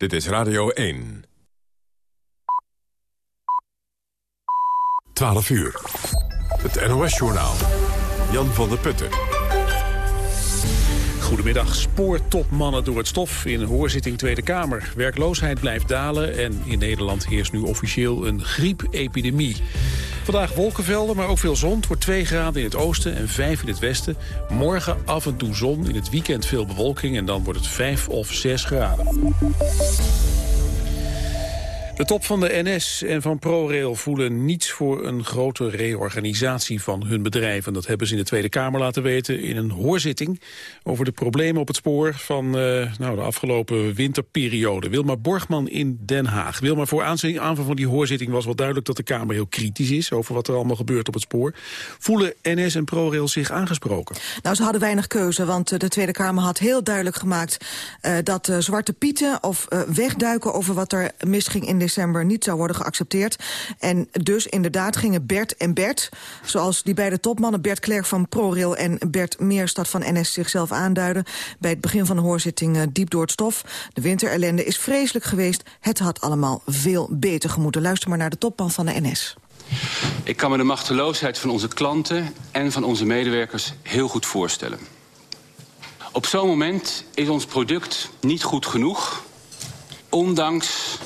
Dit is Radio 1. 12 uur. Het NOS-journaal. Jan van der Putten. Goedemiddag. Spoortopmannen door het stof in hoorzitting Tweede Kamer. Werkloosheid blijft dalen en in Nederland heerst nu officieel een griepepidemie. Vandaag wolkenvelden, maar ook veel zon. Het wordt 2 graden in het oosten en 5 in het westen. Morgen af en toe zon, in het weekend veel bewolking... en dan wordt het 5 of 6 graden. De top van de NS en van ProRail voelen niets voor een grote reorganisatie van hun bedrijven. Dat hebben ze in de Tweede Kamer laten weten in een hoorzitting over de problemen op het spoor van uh, nou, de afgelopen winterperiode. Wilma Borgman in Den Haag. Wilma, voor aanvang van die hoorzitting was wel duidelijk dat de Kamer heel kritisch is over wat er allemaal gebeurt op het spoor. Voelen NS en ProRail zich aangesproken? Nou, ze hadden weinig keuze, want eh, de Tweede Kamer had heel duidelijk gemaakt uh, dat zwarte pieten of wegduiken over wat er misging in de december niet zou worden geaccepteerd. En dus inderdaad gingen Bert en Bert, zoals die beide topmannen... Bert Klerk van ProRail en Bert Meerstad van NS zichzelf aanduiden... bij het begin van de hoorzitting uh, diep door het stof. De winterellende is vreselijk geweest. Het had allemaal veel beter gemoeten. Luister maar naar de topman van de NS. Ik kan me de machteloosheid van onze klanten en van onze medewerkers heel goed voorstellen. Op zo'n moment is ons product niet goed genoeg... ondanks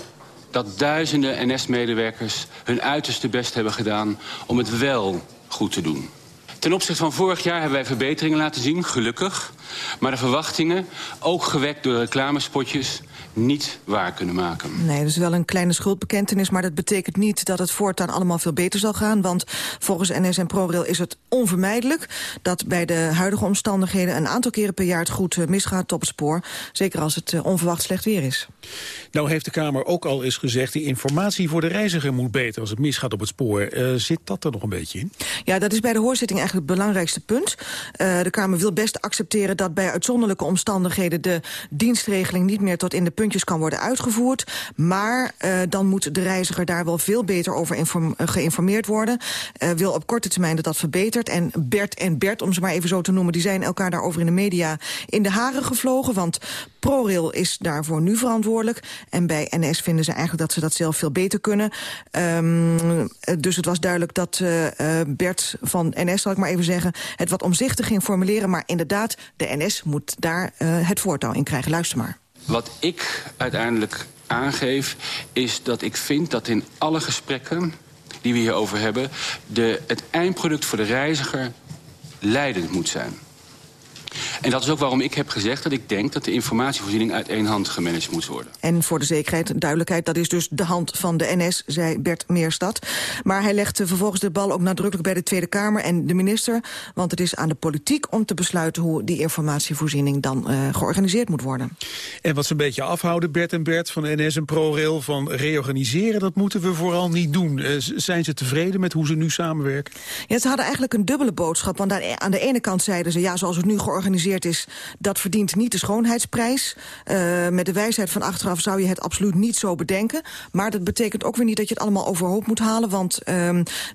dat duizenden NS-medewerkers hun uiterste best hebben gedaan om het wel goed te doen. Ten opzichte van vorig jaar hebben wij verbeteringen laten zien, gelukkig. Maar de verwachtingen, ook gewekt door reclamespotjes niet waar kunnen maken. Nee, dat is wel een kleine schuldbekentenis... maar dat betekent niet dat het voortaan allemaal veel beter zal gaan. Want volgens NS en ProRail is het onvermijdelijk... dat bij de huidige omstandigheden een aantal keren per jaar... het goed eh, misgaat op het spoor. Zeker als het eh, onverwacht slecht weer is. Nou heeft de Kamer ook al eens gezegd... die informatie voor de reiziger moet beter als het misgaat op het spoor. Uh, zit dat er nog een beetje in? Ja, dat is bij de hoorzitting eigenlijk het belangrijkste punt. Uh, de Kamer wil best accepteren dat bij uitzonderlijke omstandigheden... de dienstregeling niet meer tot in de kan worden uitgevoerd. Maar uh, dan moet de reiziger daar wel veel beter over geïnformeerd worden. Uh, wil op korte termijn dat dat verbetert. En Bert en Bert, om ze maar even zo te noemen... die zijn elkaar daarover in de media in de haren gevlogen. Want ProRail is daarvoor nu verantwoordelijk. En bij NS vinden ze eigenlijk dat ze dat zelf veel beter kunnen. Um, dus het was duidelijk dat Bert van NS, zal ik maar even zeggen... het wat omzichtig ging formuleren. Maar inderdaad, de NS moet daar het voortouw in krijgen. Luister maar. Wat ik uiteindelijk aangeef, is dat ik vind dat in alle gesprekken die we hierover hebben... De, het eindproduct voor de reiziger leidend moet zijn. En dat is ook waarom ik heb gezegd dat ik denk dat de informatievoorziening uit één hand gemanaged moet worden. En voor de zekerheid en duidelijkheid, dat is dus de hand van de NS, zei Bert Meerstad. Maar hij legt vervolgens de bal ook nadrukkelijk bij de Tweede Kamer en de minister. Want het is aan de politiek om te besluiten hoe die informatievoorziening dan uh, georganiseerd moet worden. En wat ze een beetje afhouden, Bert en Bert van NS en ProRail, van reorganiseren, dat moeten we vooral niet doen. Uh, zijn ze tevreden met hoe ze nu samenwerken? Ja, ze hadden eigenlijk een dubbele boodschap. Want aan de ene kant zeiden ze, ja, zoals het nu georganiseerd georganiseerd is... dat verdient niet de schoonheidsprijs. Uh, met de wijsheid van achteraf zou je het absoluut niet zo bedenken. Maar dat betekent ook weer niet dat je het allemaal overhoop moet halen. Want uh,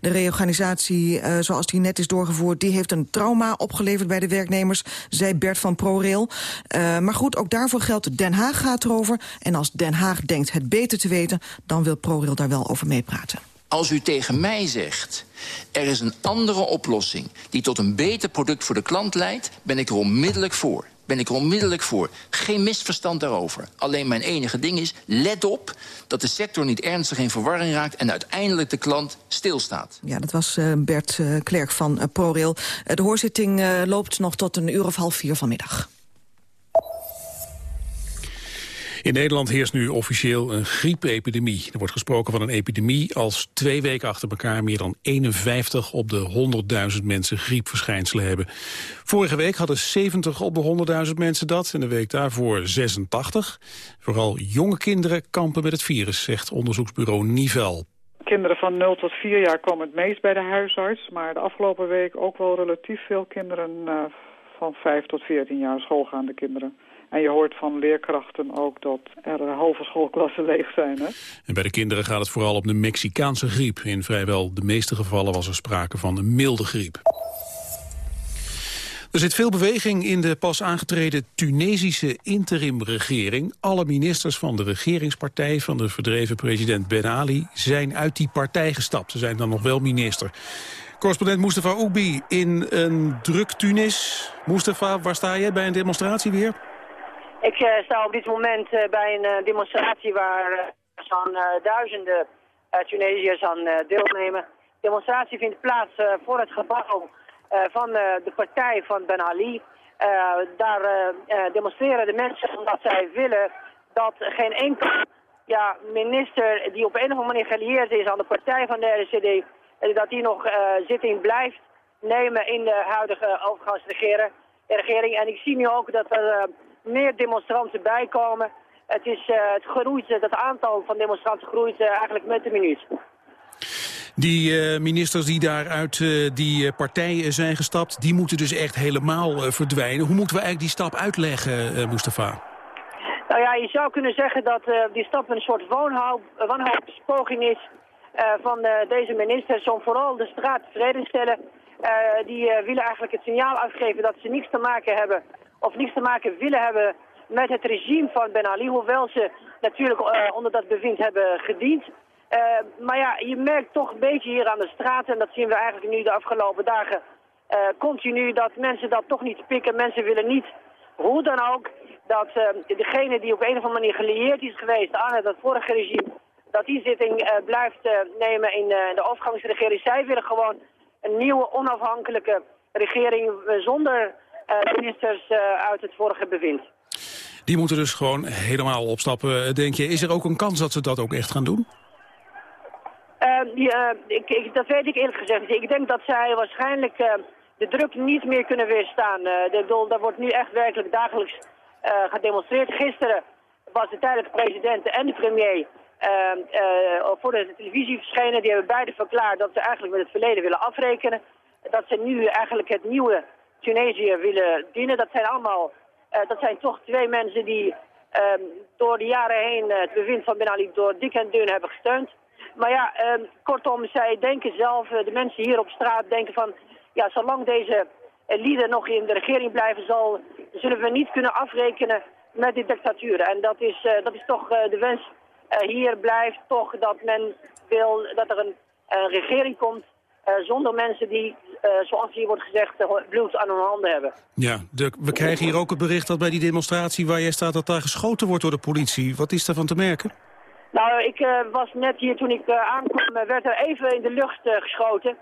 de reorganisatie, uh, zoals die net is doorgevoerd... die heeft een trauma opgeleverd bij de werknemers, zei Bert van ProRail. Uh, maar goed, ook daarvoor geldt Den Haag gaat erover. En als Den Haag denkt het beter te weten... dan wil ProRail daar wel over meepraten. Als u tegen mij zegt, er is een andere oplossing... die tot een beter product voor de klant leidt, ben ik er onmiddellijk voor. Ben ik er onmiddellijk voor. Geen misverstand daarover. Alleen mijn enige ding is, let op dat de sector niet ernstig in verwarring raakt... en uiteindelijk de klant stilstaat. Ja, dat was uh, Bert uh, Klerk van uh, ProRail. de hoorzitting loopt nog tot een uur of half vier vanmiddag. In Nederland heerst nu officieel een griepepidemie. Er wordt gesproken van een epidemie als twee weken achter elkaar... meer dan 51 op de 100.000 mensen griepverschijnselen hebben. Vorige week hadden 70 op de 100.000 mensen dat... en de week daarvoor 86. Vooral jonge kinderen kampen met het virus, zegt onderzoeksbureau Nivel. Kinderen van 0 tot 4 jaar komen het meest bij de huisarts... maar de afgelopen week ook wel relatief veel kinderen... Uh, van 5 tot 14 jaar schoolgaande kinderen. En je hoort van leerkrachten ook dat er halve schoolklassen leeg zijn. Hè? En bij de kinderen gaat het vooral om de Mexicaanse griep. In vrijwel de meeste gevallen was er sprake van een milde griep. Er zit veel beweging in de pas aangetreden Tunesische interimregering. Alle ministers van de regeringspartij van de verdreven president Ben Ali zijn uit die partij gestapt. Ze zijn dan nog wel minister. Correspondent Mustafa Oubi in een druk Tunis. Mustafa, waar sta je bij een demonstratie weer? Ik uh, sta op dit moment uh, bij een uh, demonstratie waar zo'n duizenden Tunesiërs aan deelnemen. De demonstratie vindt plaats voor het gebouw van de partij van Ben Ali. daar demonstreren de mensen omdat zij willen dat geen enkel ja, minister die op een of andere manier gelieerd is aan de partij van de RCD, dat die nog zitting blijft nemen in de huidige overgangsregering. En ik zie nu ook dat er meer demonstranten bijkomen. Het, is, uh, het groeit, het aantal van demonstranten groeit uh, eigenlijk met de minuut. Die uh, ministers die daar uit die partijen zijn gestapt, die moeten dus echt helemaal verdwijnen. Hoe moeten we eigenlijk die stap uitleggen, Mustafa? Nou ja, je zou kunnen zeggen dat die stap een soort wanhoopspoging is van deze ministers om vooral de straat tevreden te stellen. die willen eigenlijk het signaal afgeven dat ze niets te maken hebben of niets te maken willen hebben met het regime van Ben Ali, hoewel ze natuurlijk uh, onder dat bewind hebben gediend. Uh, maar ja, je merkt toch een beetje hier aan de straat, en dat zien we eigenlijk nu de afgelopen dagen uh, continu, dat mensen dat toch niet pikken. Mensen willen niet, hoe dan ook, dat degene die op een of andere manier gelieerd is geweest aan het vorige regime, dat die zitting blijft nemen in de overgangsregering. Zij willen gewoon een nieuwe onafhankelijke regering zonder eh, ministers eh, uit het vorige bewind. Die moeten dus gewoon helemaal opstappen, denk je. Is er ook een kans dat ze dat ook echt gaan doen? Uh, ik, ik, dat weet ik eerlijk gezegd. Ik denk dat zij waarschijnlijk de druk niet meer kunnen weerstaan. De, daar wordt nu echt werkelijk dagelijks gedemonstreerd. Gisteren was de tijdelijke president en de premier voor de televisie verschenen. Die hebben beide verklaard dat ze eigenlijk met het verleden willen afrekenen. Dat ze nu eigenlijk het nieuwe Tunesië willen dienen. Dat zijn allemaal, uh, dat zijn toch twee mensen die um, door de jaren heen uh, het bewind van Ben Ali door dik en dun hebben gesteund. Maar ja, um, kortom, zij denken zelf, uh, de mensen hier op straat denken van, ja, zolang deze lieden nog in de regering blijven, zal, zullen we niet kunnen afrekenen met die dictatuur. En dat is, dat is toch de wens hier blijft toch dat men wil dat er een, een regering komt zonder mensen die uh, zoals hier wordt gezegd, bloed aan hun handen hebben. Ja, de, we krijgen hier ook het bericht dat bij die demonstratie waar jij staat... dat daar geschoten wordt door de politie. Wat is daarvan te merken? Nou, ik uh, was net hier toen ik uh, aankwam, werd er even in de lucht geschoten.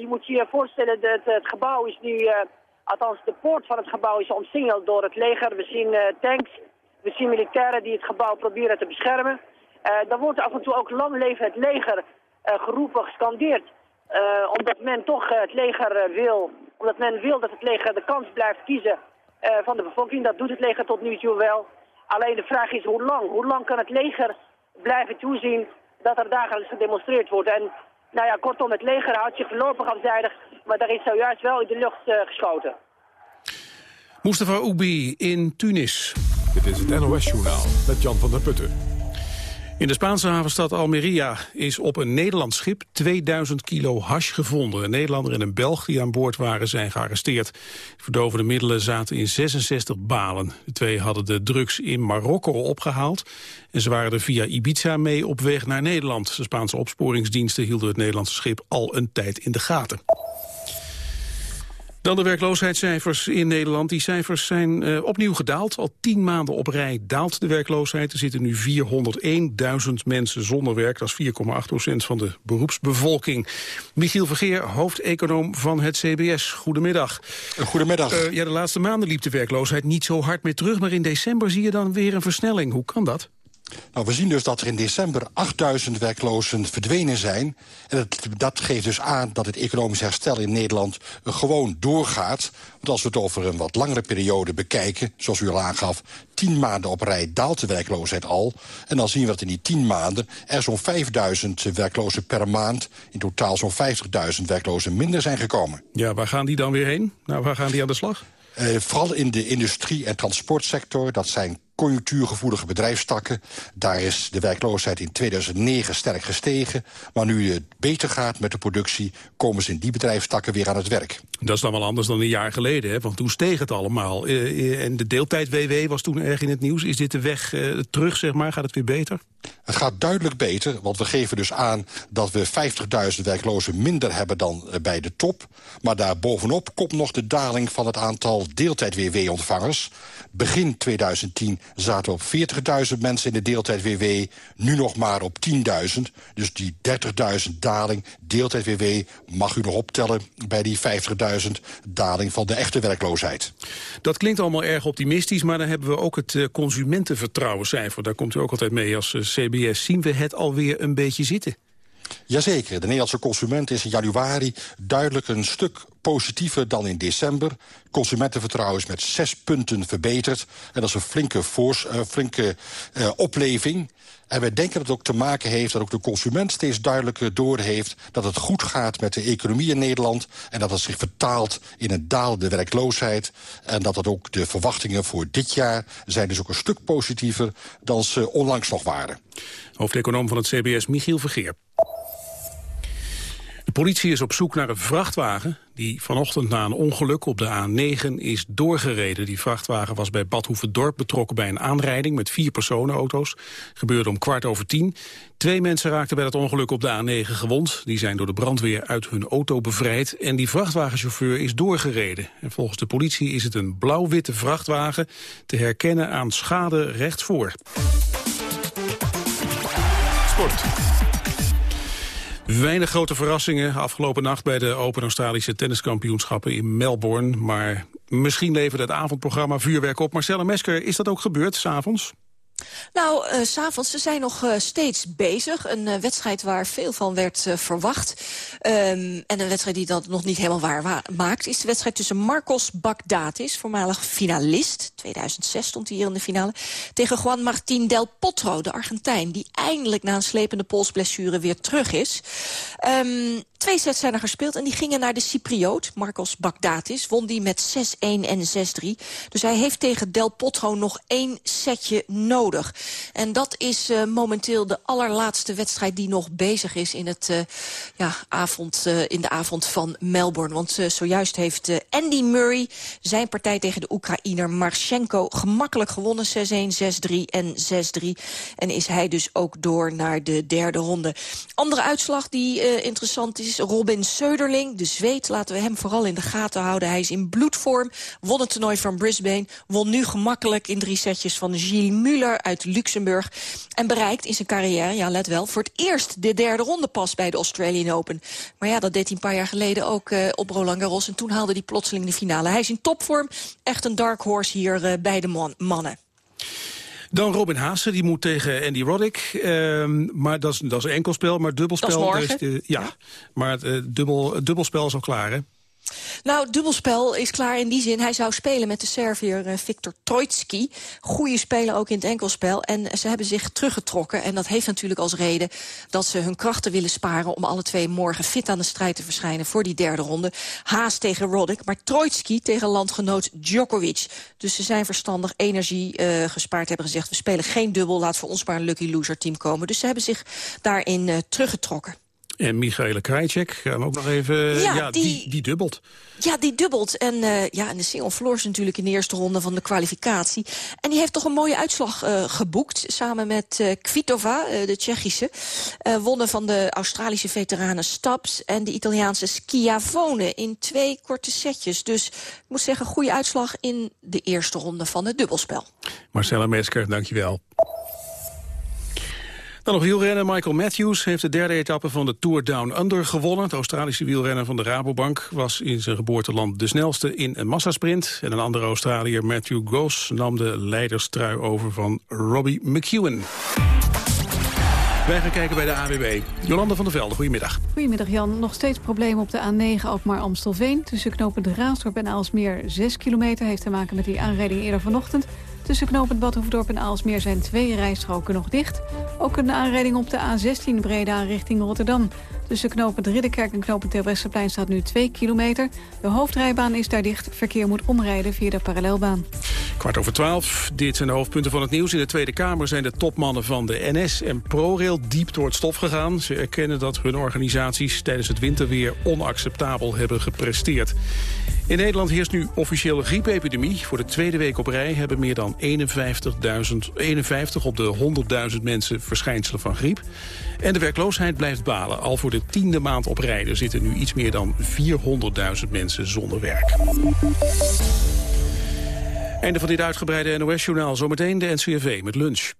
je moet je voorstellen, dat het gebouw is nu... althans, de poort van het gebouw is omsingeld door het leger. We zien tanks, we zien militairen die het gebouw proberen te beschermen. dan wordt af en toe ook lang leven het leger geroepen, gescandeerd. Uh, omdat men toch uh, het leger uh, wil, omdat men wil dat het leger de kans blijft kiezen van de bevolking. Dat doet het leger tot nu toe wel. Alleen de vraag is hoe lang? Hoe lang kan het leger blijven toezien dat er dagelijks gedemonstreerd wordt? En nou ja, kortom, het leger houdt zich voorlopig afzijdig, maar daar is zojuist wel in de lucht geschoten. Mustafa Oubi in Tunis. Dit is het NOS-journaal met Jan van der Putten. In de Spaanse havenstad Almeria is op een Nederlands schip 2000 kilo hash gevonden. Een Nederlander en een Belg die aan boord waren zijn gearresteerd. Verdovende middelen zaten in 66 balen. De twee hadden de drugs in Marokko opgehaald. En ze waren er via Ibiza mee op weg naar Nederland. De Spaanse opsporingsdiensten hielden het Nederlandse schip al een tijd in de gaten. Dan de werkloosheidscijfers in Nederland. Die cijfers zijn uh, opnieuw gedaald. Al tien maanden op rij daalt de werkloosheid. Er zitten nu 401.000 mensen zonder werk. Dat is 4,8 procent van de beroepsbevolking. Michiel Vergeer, hoofdeconoom van het CBS. Goedemiddag. Goedemiddag. Uh, ja, de laatste maanden liep de werkloosheid niet zo hard meer terug. Maar in december zie je dan weer een versnelling. Hoe kan dat? Nou, we zien dus dat er in december 8000 werklozen verdwenen zijn. En dat, dat, geeft dus aan dat het economisch herstel in Nederland gewoon doorgaat. Want als we het over een wat langere periode bekijken, zoals u al aangaf... tien maanden op rij daalt de werkloosheid al. En dan zien we dat in die tien maanden er zo'n 5000 werklozen per maand... in totaal zo'n 50.000 werklozen minder zijn gekomen. Ja, waar gaan die dan weer heen? Nou, waar gaan die aan de slag? Uh, vooral in de industrie- en transportsector. Dat zijn conjunctuurgevoelige bedrijfstakken. Daar is de werkloosheid in 2009 sterk gestegen. Maar nu het beter gaat met de productie... komen ze in die bedrijfstakken weer aan het werk. Dat is dan wel anders dan een jaar geleden, hè? want toen steeg het allemaal. Uh, en de deeltijd-WW was toen erg in het nieuws. Is dit de weg uh, terug, zeg maar? Gaat het weer beter? Het gaat duidelijk beter, want we geven dus aan dat we 50.000 werklozen minder hebben dan bij de top. Maar daar bovenop komt nog de daling van het aantal deeltijd-WW-ontvangers. Begin 2010 zaten op 40.000 mensen in de deeltijd-WW, nu nog maar op 10.000. Dus die 30.000 daling deeltijd-WW mag u nog optellen bij die 50.000 daling van de echte werkloosheid. Dat klinkt allemaal erg optimistisch, maar dan hebben we ook het uh, consumentenvertrouwencijfer. Daar komt u ook altijd mee als uh, CBS. Zien we het alweer een beetje zitten? Jazeker, de Nederlandse consument is in januari duidelijk een stuk positiever dan in december. Consumentenvertrouwen is met zes punten verbeterd. En dat is een flinke, uh, flinke uh, opleving. En wij denken dat het ook te maken heeft dat ook de consument steeds duidelijker doorheeft dat het goed gaat met de economie in Nederland en dat het zich vertaalt in een dalende werkloosheid. En dat dat ook de verwachtingen voor dit jaar zijn dus ook een stuk positiever dan ze onlangs nog waren. Hoofdeconoom van het CBS, Michiel Vergeer. Politie is op zoek naar een vrachtwagen die vanochtend na een ongeluk op de A9 is doorgereden. Die vrachtwagen was bij Bad Hoeverdorp betrokken bij een aanrijding met vier personenauto's. Gebeurde om kwart over tien. Twee mensen raakten bij dat ongeluk op de A9 gewond. Die zijn door de brandweer uit hun auto bevrijd. En die vrachtwagenchauffeur is doorgereden. En volgens de politie is het een blauw-witte vrachtwagen te herkennen aan schade rechtsvoor. Sport. Weinig grote verrassingen afgelopen nacht bij de Open Australische Tenniskampioenschappen in Melbourne. Maar misschien leverde het avondprogramma vuurwerk op. Marcella Mesker, is dat ook gebeurd s'avonds? Nou, uh, s'avonds, ze zijn nog uh, steeds bezig. Een uh, wedstrijd waar veel van werd verwacht. Um, en een wedstrijd die dat nog niet helemaal waar wa maakt... is de wedstrijd tussen Marcos Bagdatis, voormalig finalist. 2006 stond hij hier in de finale. Tegen Juan Martín del Potro, de Argentijn... die eindelijk na een slepende polsblessure weer terug is. Um, Twee sets zijn er gespeeld en die gingen naar de Cypriot, Marcos Bagdatis. Won die met 6-1 en 6-3. Dus hij heeft tegen Del Potro nog één setje nodig. En dat is uh, momenteel de allerlaatste wedstrijd die nog bezig is in, het, uh, ja, avond, uh, in de avond van Melbourne. Want zojuist heeft Andy Murray zijn partij tegen de Oekraïner Marchenko gemakkelijk gewonnen. 6-1, 6-3 en 6-3. En is hij dus ook door naar de derde ronde. Andere uitslag die interessant is Robin Söderling, de Zweed. Laten we hem vooral in de gaten houden. Hij is in bloedvorm, won het toernooi van Brisbane... won nu gemakkelijk in drie setjes van Gilles Muller uit Luxemburg... en bereikt in zijn carrière, ja let wel... voor het eerst de derde ronde pas bij de Australian Open. Maar ja, dat deed hij een paar jaar geleden ook uh, op Roland Garros... en toen haalde hij plotseling de finale. Hij is in topvorm, echt een dark horse hier uh, bij de man mannen. Dan Robin Haase, die moet tegen Andy Roddick. Uh, maar dat is, dat is enkelspel, maar dubbelspel... Dat is morgen. Ja, ja, maar het, uh, dubbel, dubbelspel is al klaar, hè? Nou, dubbelspel is klaar in die zin. Hij zou spelen met de Serviër uh, Viktor Troitsky. Goede speler ook in het enkelspel. En ze hebben zich teruggetrokken. En dat heeft natuurlijk als reden dat ze hun krachten willen sparen... om alle twee morgen fit aan de strijd te verschijnen voor die derde ronde. Haas tegen Roddick, maar Troitsky tegen landgenoot Djokovic. Dus ze zijn verstandig energie uh, gespaard, hebben gezegd... we spelen geen dubbel, laat voor ons maar een lucky loser team komen. Dus ze hebben zich daarin teruggetrokken. En Michaela Krajcek, gaan we ook nog even... Ja, ja die, die, die, dubbelt. Ja, die dubbelt. En uh, ja, in de single verloor ze natuurlijk in de eerste ronde van de kwalificatie. En die heeft toch een mooie uitslag uh, geboekt. Samen met uh, Kvitova, de Tsjechische. wonnen van de Australische veteranen Staps en de Italiaanse Schiavone in twee korte setjes. Dus ik moet zeggen, goede uitslag in de eerste ronde van het dubbelspel. Marcella Mesker, dankjewel. Dan nog wielrenner Michael Matthews heeft de derde etappe van de Tour Down Under gewonnen. De Australische wielrenner van de Rabobank was in zijn geboorteland de snelste in een massasprint. En een andere Australiër, Matthew Goss, nam de leiderstrui over van Robbie McEwen. Wij gaan kijken bij de AWB. Jolanda van der Velde, goedemiddag. Goedemiddag Jan. Nog steeds problemen op de A9 Alkmaar-Amstelveen. Tussen knooppunt Raasdorp en Aalsmeer 6 kilometer... heeft te maken met die aanrijding eerder vanochtend. Tussen knooppunt Badhoevedorp en Aalsmeer zijn twee rijstroken nog dicht. Ook een aanrijding op de A16 Breda richting Rotterdam. Tussen knooppunt Ridderkerk en knooppunt Terbrechtseplein staat nu 2 kilometer. De hoofdrijbaan is daar dicht. Verkeer moet omrijden via de parallelbaan. Kwart over twaalf. Dit zijn de hoofdpunten van het nieuws. In de Tweede Kamer zijn de topmannen van de NS en ProRail diep door het stof gegaan. Ze erkennen dat hun organisaties tijdens het winterweer onacceptabel hebben gepresteerd. In Nederland heerst nu officiële griepepidemie. Voor de tweede week op rij hebben meer dan 51, 51 op de 100.000 mensen verschijnselen van griep. En de werkloosheid blijft balen. Al voor de tiende maand op rij. Er zitten nu iets meer dan 400.000 mensen zonder werk. Einde van dit uitgebreide NOS-journaal. Zometeen de NCRV met lunch.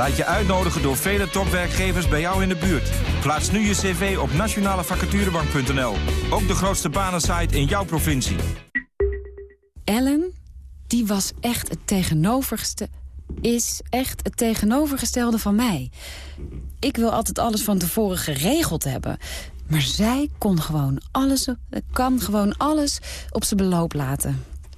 Laat je uitnodigen door vele topwerkgevers bij jou in de buurt. Plaats nu je cv op nationalevacaturebank.nl. Ook de grootste banensite in jouw provincie. Ellen, die was echt het tegenovergestelde... is echt het tegenovergestelde van mij. Ik wil altijd alles van tevoren geregeld hebben. Maar zij kon gewoon alles, kan gewoon alles op zijn beloop laten.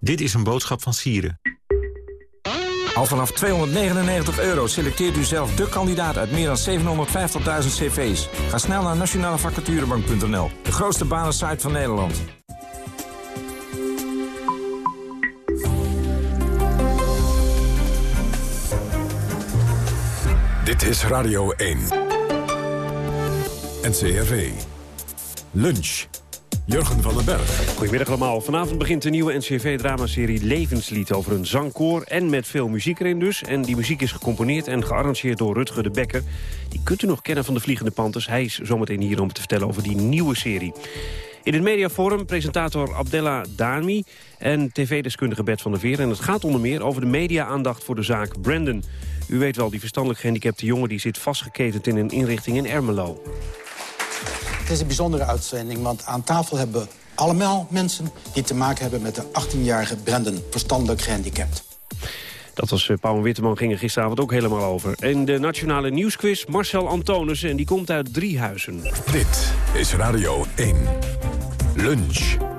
Dit is een boodschap van Sieren. Al vanaf 299 euro selecteert u zelf de kandidaat uit meer dan 750.000 cv's. Ga snel naar nationalevacaturebank.nl, de grootste banensite van Nederland. Dit is Radio 1. NCRV. Lunch. Jurgen van den Berg. Goedemiddag allemaal. Vanavond begint de nieuwe NCV-dramaserie Levenslied... over een zangkoor en met veel muziek erin dus. En die muziek is gecomponeerd en gearrangeerd door Rutger de Bekker. Die kunt u nog kennen van de Vliegende Panthers. Hij is zometeen hier om te vertellen over die nieuwe serie. In het mediaforum presentator Abdella Dami en tv-deskundige Bert van der Veer. En het gaat onder meer over de media-aandacht voor de zaak Brandon. U weet wel, die verstandelijk gehandicapte jongen... die zit vastgeketend in een inrichting in Ermelo. Het is een bijzondere uitzending, want aan tafel hebben we allemaal mensen... die te maken hebben met de 18-jarige Brandon, verstandelijk gehandicapt. Dat was uh, Paul Witteman, ging er gisteravond ook helemaal over. En de nationale nieuwsquiz, Marcel Antonissen, en die komt uit Driehuizen. Dit is Radio 1. Lunch.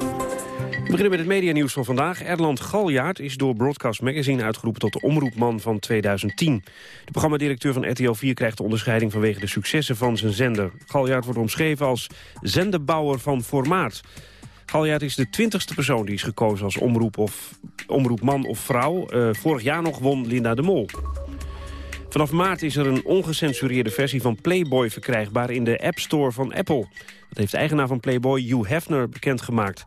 We beginnen met het medianieuws van vandaag. Erland Galjaard is door Broadcast Magazine uitgeroepen tot de omroepman van 2010. De programmadirecteur van RTL 4 krijgt de onderscheiding vanwege de successen van zijn zender. Galjaard wordt omschreven als zenderbouwer van formaat. Galjaard is de twintigste persoon die is gekozen als omroep of, omroepman of vrouw. Uh, vorig jaar nog won Linda de Mol. Vanaf maart is er een ongecensureerde versie van Playboy verkrijgbaar in de App Store van Apple. Dat heeft de eigenaar van Playboy, Hugh Hefner, bekendgemaakt.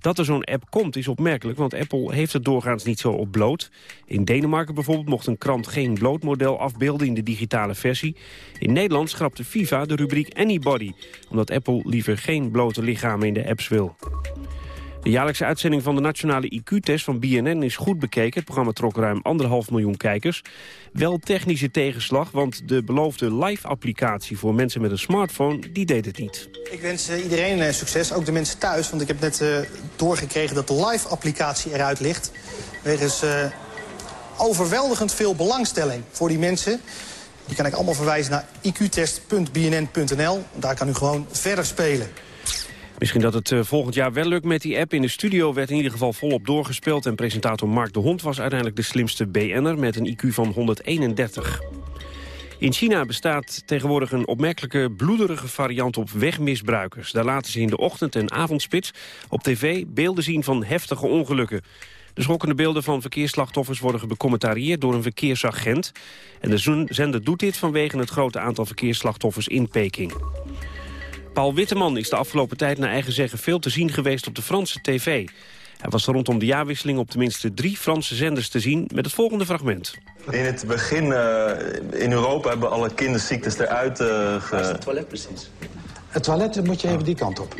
Dat er zo'n app komt is opmerkelijk, want Apple heeft het doorgaans niet zo op bloot. In Denemarken bijvoorbeeld mocht een krant geen blootmodel afbeelden in de digitale versie. In Nederland schrapte FIFA de rubriek Anybody, omdat Apple liever geen blote lichamen in de apps wil. De jaarlijkse uitzending van de nationale IQ-test van BNN is goed bekeken. Het programma trok ruim anderhalf miljoen kijkers. Wel technische tegenslag, want de beloofde live-applicatie... voor mensen met een smartphone, die deed het niet. Ik wens uh, iedereen uh, succes, ook de mensen thuis. Want ik heb net uh, doorgekregen dat de live-applicatie eruit ligt. Wegens overweldigend veel belangstelling voor die mensen. Die kan ik allemaal verwijzen naar iqtest.bnn.nl. Daar kan u gewoon verder spelen. Misschien dat het uh, volgend jaar wel lukt met die app. In de studio werd in ieder geval volop doorgespeeld... en presentator Mark de Hond was uiteindelijk de slimste BN'er... met een IQ van 131. In China bestaat tegenwoordig een opmerkelijke bloederige variant op wegmisbruikers. Daar laten ze in de ochtend- en avondspits op tv beelden zien van heftige ongelukken. De schokkende beelden van verkeersslachtoffers worden becommentarieerd door een verkeersagent. En de zender doet dit vanwege het grote aantal verkeersslachtoffers in Peking. Paul Witteman is de afgelopen tijd naar eigen zeggen veel te zien geweest op de Franse tv. Hij was rondom de jaarwisseling op tenminste drie Franse zenders te zien met het volgende fragment. In het begin uh, in Europa hebben alle kinderziektes eruit uh, ge... Waar is het toilet precies? Het toilet moet je even die kant op.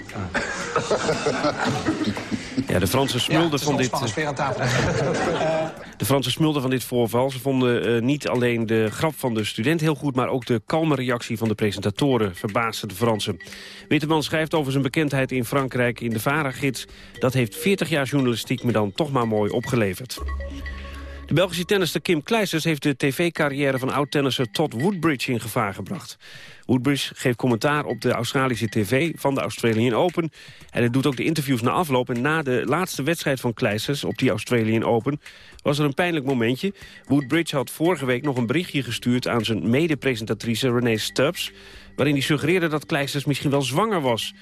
Ja, de Franse smulde ja, van dit... sfeer aan tafel. uh, De Fransen smulden van dit voorval. Ze vonden eh, niet alleen de grap van de student heel goed... maar ook de kalme reactie van de presentatoren verbaasde de Fransen. Witteman schrijft over zijn bekendheid in Frankrijk in de Vara-gids. Dat heeft 40 jaar journalistiek me dan toch maar mooi opgeleverd. De Belgische tennister Kim Kleisters heeft de tv-carrière van oud-tennisser Todd Woodbridge in gevaar gebracht. Woodbridge geeft commentaar op de Australische tv van de Australian Open. En hij doet ook de interviews na afloop. En na de laatste wedstrijd van Kleisters op die Australian Open... was er een pijnlijk momentje. Woodbridge had vorige week nog een berichtje gestuurd... aan zijn mede-presentatrice Renee Stubbs... waarin hij suggereerde dat Kleisters misschien wel zwanger was.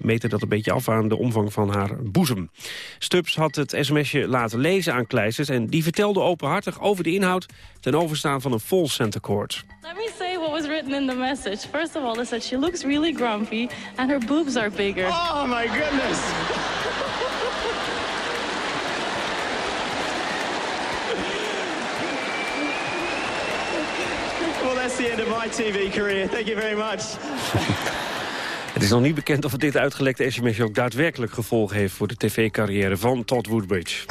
Meette dat een beetje af aan de omvang van haar boezem. Stubbs had het sms'je laten lezen aan Kleisters... en die vertelde openhartig over de inhoud... ten overstaan van een vol centercourt. Let me say what was written in the message. First of all, it said she looks really grumpy and her boobs are bigger. Oh my goodness! well, that's the end of my TV career. Thank you very much. Het is nog niet bekend of dit uitgelekte sms ook daadwerkelijk gevolgen heeft... voor de tv-carrière van Todd Woodbridge.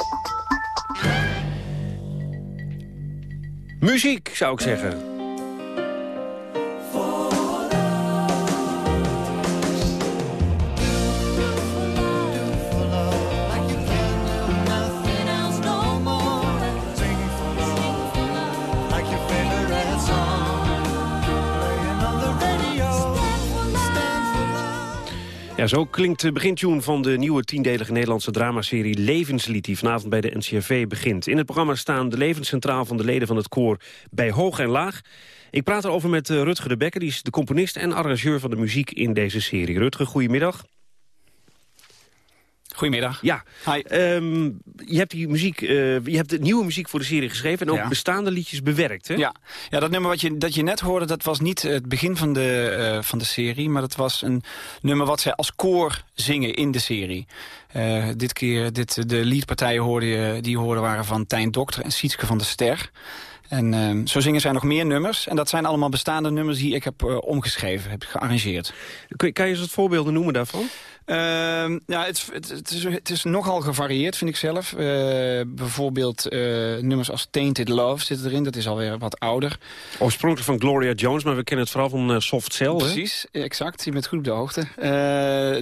Muziek, zou ik zeggen. Zo klinkt de begintune van de nieuwe tiendelige Nederlandse dramaserie Levenslied... die vanavond bij de NCRV begint. In het programma staan de levens centraal van de leden van het koor bij Hoog en Laag. Ik praat erover met uh, Rutger de Bekker, die is de componist en arrangeur van de muziek in deze serie. Rutger, goedemiddag. Goedemiddag. Ja, ehm, je hebt die muziek, uh, je hebt de nieuwe muziek voor de serie geschreven en ook bestaande liedjes bewerkt, hè? Ja, ja dat nummer wat je, dat je net hoorde, dat was niet het begin van de, uh, van de serie, maar dat was een nummer wat zij als koor zingen in de serie. Uh, dit keer, dit, de liedpartijen hoorde je, die hoorden waren van Tijn Dokter en Sietske van der Ster. En uh, zo zingen zij nog meer nummers. En dat zijn allemaal bestaande nummers die ik heb uh, omgeschreven, heb gearrangeerd. Kun, kan je eens wat voorbeelden noemen daarvan? Uh, ja, het, het, het, is, het, is, nogal gevarieerd, vind ik zelf. Uh, bijvoorbeeld uh, nummers als Tainted Love zitten erin. Dat is alweer wat ouder. Oorspronkelijk van Gloria Jones, maar we kennen het vooral van Soft Cell. Precies, hè? exact. Je bent goed op de hoogte.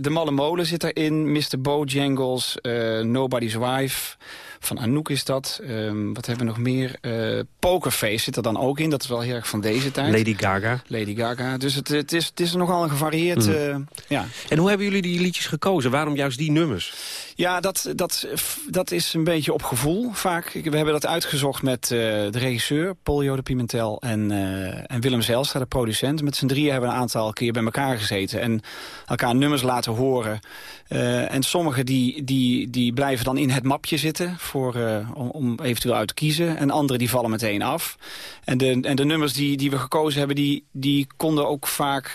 de Malle Molen zit erin. Mr. Bojangles, Nobody's Wife van Anouk is dat. Um, wat hebben we nog meer? Uh, Pokerface zit er dan ook in. Dat is wel heel erg van deze tijd. Lady Gaga. Lady Gaga. Dus het, het, is, het is nogal een gevarieerd... Mm. Uh, ja. En hoe hebben jullie die liedjes gekozen? Waarom juist die nummers? Ja, dat, dat, dat is een beetje op gevoel vaak. We hebben dat uitgezocht met uh, de regisseur, Paul Jode Pimentel... en, uh, en Willem Zelstra, de producent. Met z'n drieën hebben we een aantal keer bij elkaar gezeten... en elkaar nummers laten horen. Uh, en sommige die, die, die blijven dan in het mapje zitten... Voor, om, om eventueel uit te kiezen. En andere die vallen meteen af. En de, en de nummers die, die we gekozen hebben... die, die konden ook vaak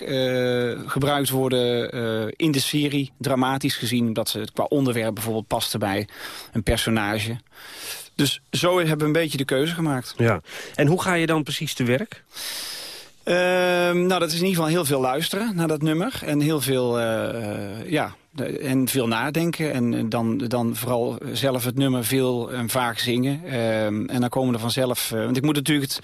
gebruikt worden in de serie. Dramatisch gezien, dat ze qua onderwerp bijvoorbeeld paste bij een personage. Dus zo hebben we een beetje de keuze gemaakt. Ja. En hoe ga je dan precies te werk? Uh, nou, dat is in ieder geval heel veel luisteren naar dat nummer. En heel veel, uh, ja, en veel nadenken. En dan, dan vooral zelf het nummer veel en vaak zingen. Uh, en dan komen er vanzelf... Uh, want ik moet natuurlijk... Het,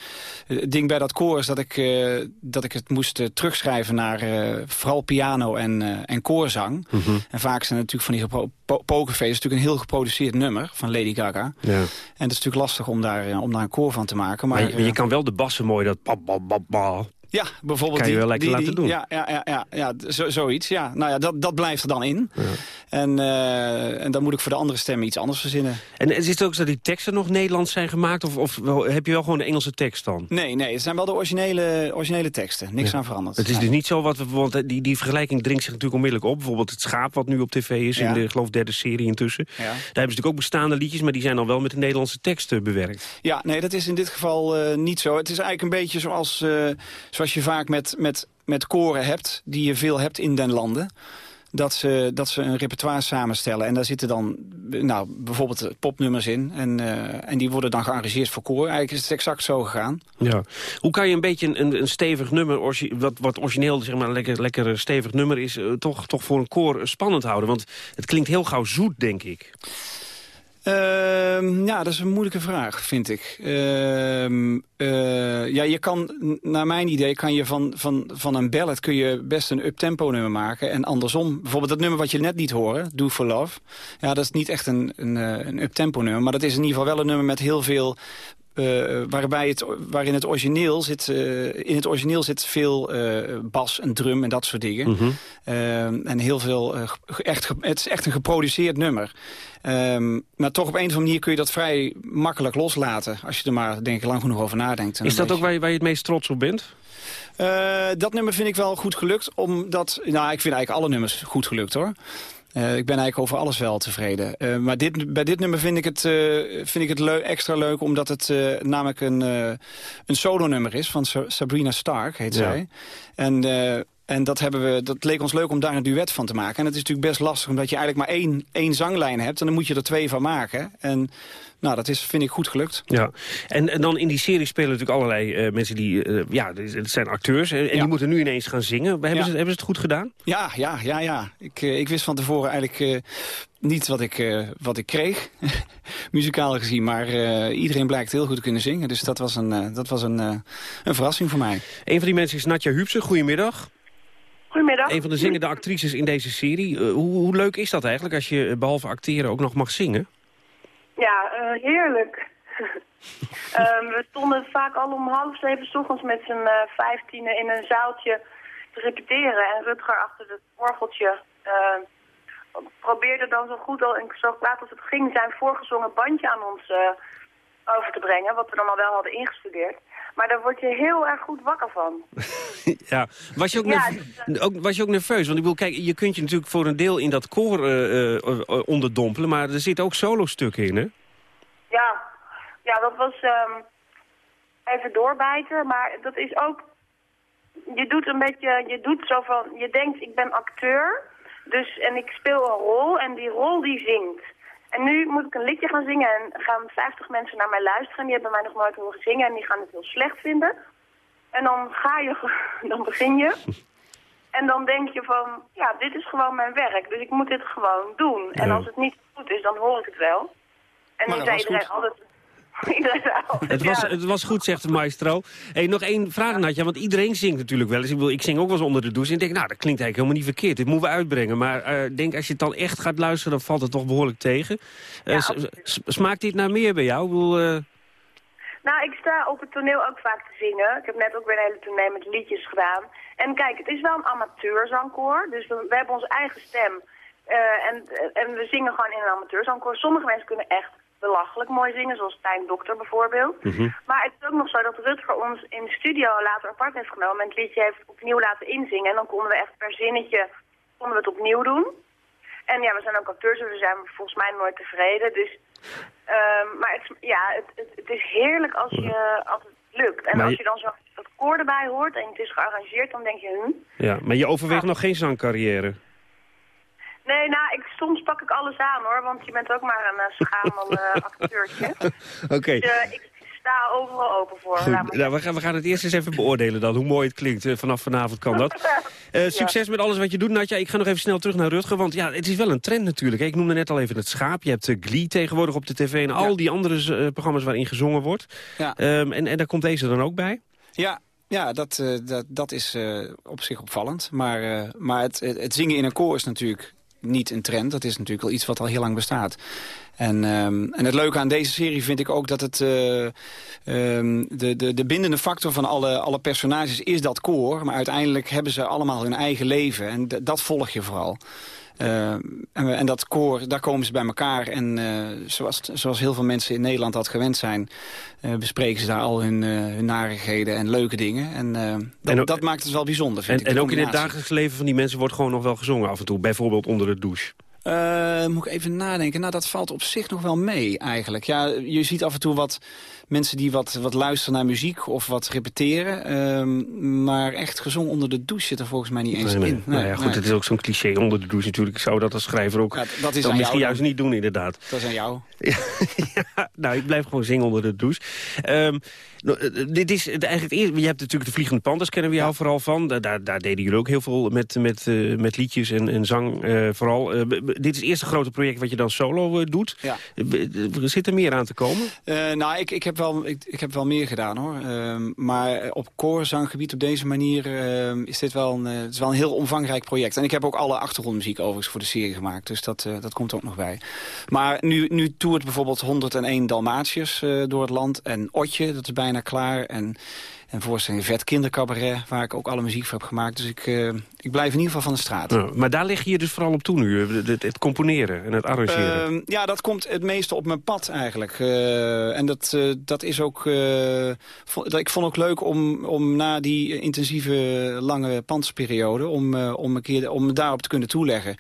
het, ding bij dat koor is dat ik, uh, dat ik het moest terugschrijven naar vooral piano en, en koorzang. Mm -hmm. En vaak zijn natuurlijk van die po pokerface natuurlijk een heel geproduceerd nummer van Lady Gaga. Ja. En het is natuurlijk lastig om daar, om daar een koor van te maken. Maar, maar je, je kan wel de bassen mooi dat... Ba, ba, ba, ba. Ja, bijvoorbeeld kan je die, wel lekker die, laten die, doen. Ja, ja, ja, ja, ja zo, zoiets. Ja. Nou ja, dat, dat blijft er dan in. Ja. En, uh, en dan moet ik voor de andere stemmen iets anders verzinnen. En is het ook zo dat die teksten nog Nederlands zijn gemaakt? Of, of heb je wel gewoon de Engelse tekst dan? Nee, nee, het zijn wel de originele, originele teksten. Niks ja. aan veranderd. Het is dus niet zo wat we... Want die, die vergelijking dringt zich natuurlijk onmiddellijk op. Bijvoorbeeld het schaap wat nu op tv is. In de geloof derde serie intussen. Daar hebben ze natuurlijk ook bestaande liedjes. Maar die zijn dan wel met de Nederlandse teksten bewerkt. Ja, nee, dat is in dit geval uh, niet zo. Het is eigenlijk een beetje zoals, uh, zoals je vaak met, met, met koren hebt. Die je veel hebt in den landen dat ze, dat ze een repertoire samenstellen. En daar zitten dan nou, bijvoorbeeld popnummers in. En, uh, en die worden dan gearrangeerd voor koor. Eigenlijk is het exact zo gegaan. Ja. Hoe kan je een beetje een, een stevig nummer, wat, wat origineel zeg maar, lekker, lekker stevig nummer is... Uh, toch, toch voor een koor spannend houden? Want het klinkt heel gauw zoet, denk ik. Uh, ja, dat is een moeilijke vraag, vind ik. Eh, ja, je kan, naar mijn idee, kan je van, van, van een ballad kun je best een uptempo nummer maken. En andersom, bijvoorbeeld dat nummer wat je net niet horen, Do For Love. Ja, dat is niet echt een, een, eh, een uptempo nummer, maar dat is in ieder geval wel een nummer met heel veel uh, waarbij het, waarin het origineel zit, uh, in het origineel zit veel uh, bas en drum en dat soort dingen. Mhm. en heel veel, echt, het is echt een geproduceerd nummer. Um, maar toch op een of andere manier kun je dat vrij makkelijk loslaten. Als je er maar denk ik lang genoeg over nadenkt. Is dat ook waar je, waar je het meest trots op bent? dat nummer vind ik wel goed gelukt. Omdat, nou, ik vind eigenlijk alle nummers goed gelukt hoor. Uh, ik ben eigenlijk over alles wel tevreden. Uh, maar dit, bij dit nummer vind ik het, uh, vind ik het leuk, extra leuk... omdat het namelijk een, een solo-nummer is van Sabrina Stark, heet ja. zij. En, en dat, hebben we, dat leek ons leuk om daar een duet van te maken. En het is natuurlijk best lastig omdat je eigenlijk maar één, één zanglijn hebt... en dan moet je er twee van maken. En nou, dat is, vind ik goed gelukt. Ja, en, en dan in die serie spelen natuurlijk allerlei uh, mensen die... Uh, ja, het zijn acteurs en, en die moeten nu ineens gaan zingen. Hebben, ja. ze, hebben ze het goed gedaan? Ja, ja, ja, ja. Ik, uh, ik wist van tevoren eigenlijk niet wat ik, wat ik kreeg, muzikaal gezien. Maar iedereen blijkt heel goed te kunnen zingen. Dus dat was een, dat was een, een verrassing voor mij. Een van die mensen is Natja Hupse. Goedemiddag. Goedemiddag. Een van de zingende actrices in deze serie. hoe, hoe leuk is dat eigenlijk als je behalve acteren ook nog mag zingen? Ja, uh, heerlijk. um, we stonden vaak al om half zeven ochtends met z'n uh, vijftienen in een zaaltje te repeteren. En Rutger achter het orgeltje uh, probeerde dan zo goed al, zo als het ging, zijn voorgezongen bandje aan ons over te brengen. Wat we dan al wel hadden ingestudeerd. Maar daar word je heel erg goed wakker van. ja, was je, ook ja, ook, was je ook nerveus? Want ik wil kijk, je kunt je natuurlijk voor een deel in dat koor uh, uh, onderdompelen, maar er zitten ook solo-stukken in, hè? Ja, ja dat was um, even doorbijten, maar dat is ook... Je doet een beetje, je doet zo van, je denkt ik ben acteur, dus, en ik speel een rol en die rol die zingt. En nu moet ik een liedje gaan zingen en gaan 50 mensen naar mij luisteren. Die hebben mij nog nooit horen zingen en die gaan het heel slecht vinden. En dan ga je, dan begin je. En dan denk je van, ja, dit is gewoon mijn werk. Dus ik moet dit gewoon doen. En als het niet goed is, dan hoor ik het wel. En dan zei iedereen altijd, het, was, het was goed, zegt de maestro. Hey, nog één vraag, Natja, want iedereen zingt natuurlijk wel eens. Ik, bedoel, ik zing ook wel eens onder de douche en denk, nou, dat klinkt eigenlijk helemaal niet verkeerd. Dit moeten we uitbrengen. Maar uh, denk, als je het dan echt gaat luisteren, dan valt het toch behoorlijk tegen. Uh, ja, smaakt dit naar meer bij jou? Ik bedoel, uh... Nou, ik sta op het toneel ook vaak te zingen. Ik heb net ook weer een hele tournee met liedjes gedaan. En kijk, het is wel een amateurzangkoor, dus we, we hebben onze eigen stem. en, en we zingen gewoon in een amateurzangkoor. Sommige mensen kunnen echt belachelijk mooi zingen, zoals Stijn Dokter bijvoorbeeld. Mhm. Maar het is ook nog zo dat Rutger ons in de studio later apart heeft genomen en het liedje heeft opnieuw laten inzingen. En dan konden we echt per zinnetje konden we het opnieuw doen. En ja, we zijn ook acteurs, dus we zijn volgens mij nooit tevreden. Dus, um, maar het, ja, het, het, het, is heerlijk als, je, als het lukt. En Maar als je- je dan zo dat koor erbij hoort en het is gearrangeerd, dan denk je, hm? Ja, maar je overweegt nog geen zangcarrière. Nee, nou, ik, soms pak ik alles aan hoor, want je bent ook maar een uh, schamel eh, acteurtje. Oké. Dus eh, ik sta overal open voor. Goed, nou, we, gaan, we gaan het eerst eens even beoordelen dan, hoe mooi het klinkt. Eh, vanaf vanavond kan dat. Eh, succes met alles wat je doet, Natja. Ik ga nog even snel terug naar Rutger, want ja, het is wel een trend natuurlijk. Ik noemde net al even het schaap. Je hebt eh, Glee tegenwoordig op de tv en al die andere eh, programma's waarin gezongen wordt. Ja. Ehm, en, en daar komt deze dan ook bij? Ja, ja dat, eh, dat, dat is eh, op zich opvallend. Maar, eh, maar het, het, het zingen in een koor is natuurlijk niet een trend. Dat is natuurlijk wel iets wat al heel lang bestaat. En, ehm, en het leuke aan deze serie vind ik ook dat het... eh, ehm, de, de, de bindende factor van alle, alle personages is dat koor. Maar uiteindelijk hebben ze allemaal hun eigen leven. En dat volg je vooral. Eh, en, en dat koor, daar komen ze bij elkaar. En eh, zoals, zoals heel veel mensen in Nederland dat gewend zijn... eh, bespreken ze daar al hun, hun narigheden en leuke dingen. En, dat, En ook- dat maakt het wel bijzonder, vind En, ik. en ook in het dagelijks leven van die mensen wordt gewoon nog wel gezongen af en toe. Bijvoorbeeld onder de douche. Moet ik even nadenken. Nou, dat valt op zich nog wel mee eigenlijk. Ja, je ziet af en toe wat mensen die wat, wat luisteren naar muziek of wat repeteren. ehm, maar echt gezongen onder de douche zit er volgens mij niet eens Nee, nee. in. nou ja, goed, het is ook zo'n cliché onder de douche natuurlijk. Ik zou dat als schrijver ook dat is aan misschien jou juist dan. niet doen, inderdaad. Dat is aan jou. nou, ik blijf gewoon zingen onder de douche. Ehm, nou, eh, dit is het eigenlijk het eerste. Je hebt natuurlijk de Vliegende Pandas, kennen we jou vooral van. Daar, daar, deden jullie ook heel veel met, met, eh, met liedjes en, en zang eh, vooral. Eh, dit is het eerste grote project wat je dan solo eh, doet. Ja. Er zit er meer aan te komen? Nou, ik, ik, heb ik, ik heb wel meer gedaan hoor. Uh, maar op koorzanggebied op deze manier uh, is dit wel een, het is wel een heel omvangrijk project. En ik heb ook alle achtergrondmuziek overigens voor de serie gemaakt. Dus dat, dat komt ook nog bij. Maar nu, nu toert bijvoorbeeld 101 Dalmatiërs door het land. En Otje, dat is bijna klaar. En en voorstelling Vet Kindercabaret, waar ik ook alle muziek voor heb gemaakt. Dus ik, uh, ik blijf in ieder geval van de straat. Maar daar lig je dus vooral op toe nu, het, het, het componeren en het arrangeren? Uh, ja, dat komt het meeste op mijn pad eigenlijk. Uh, en dat, dat is ook... ik vond ook leuk om, om na die intensieve lange pandsperiode... om, om, een keer, om daarop te kunnen toeleggen.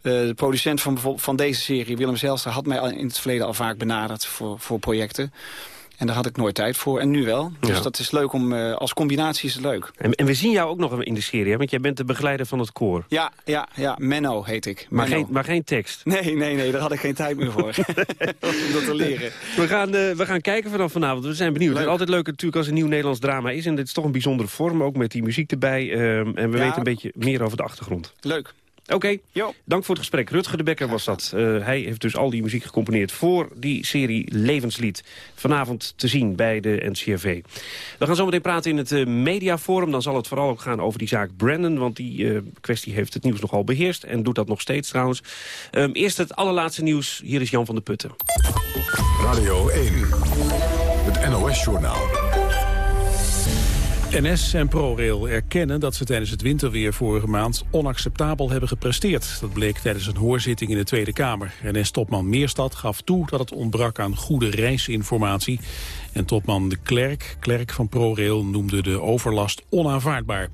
de producent van, van deze serie, Willem Zelster, had mij in het verleden al vaak benaderd voor, voor projecten. En daar had ik nooit tijd voor. En nu wel. Dus dat is leuk om... Uh, als combinatie is het leuk. En, en, we zien jou ook nog in de serie, hè? want jij bent de begeleider van het koor. Ja, ja, ja. Menno heet ik. Maar geen, maar geen tekst? Nee, nee, nee. Daar had ik geen tijd meer voor. om dat te leren. We gaan, uh, we gaan kijken vanaf vanavond. We zijn benieuwd. Het is altijd leuk natuurlijk als een nieuw Nederlands drama is. En dit is toch een bijzondere vorm, ook met die muziek erbij. Uh, en we ja. weten een beetje meer over de achtergrond. Leuk. Oké, okay. dank voor het gesprek. Rutger de Bekker was dat. Uh, hij heeft dus al die muziek gecomponeerd voor die serie Levenslied. Vanavond te zien bij de NCRV. We gaan zo meteen praten in het uh, mediaforum. Dan zal het vooral ook gaan over die zaak Brandon. Want die uh, kwestie heeft het nieuws nogal beheerst. En doet dat nog steeds trouwens. Um, eerst het allerlaatste nieuws. Hier is Jan van der Putten. Radio 1. Het NOS-journaal. NS en ProRail erkennen dat ze tijdens het winterweer vorige maand onacceptabel hebben gepresteerd. Dat bleek tijdens een hoorzitting in de Tweede Kamer. NS-topman Meerstad gaf toe dat het ontbrak aan goede reisinformatie. En topman De Klerk, Klerk van ProRail, noemde de overlast onaanvaardbaar.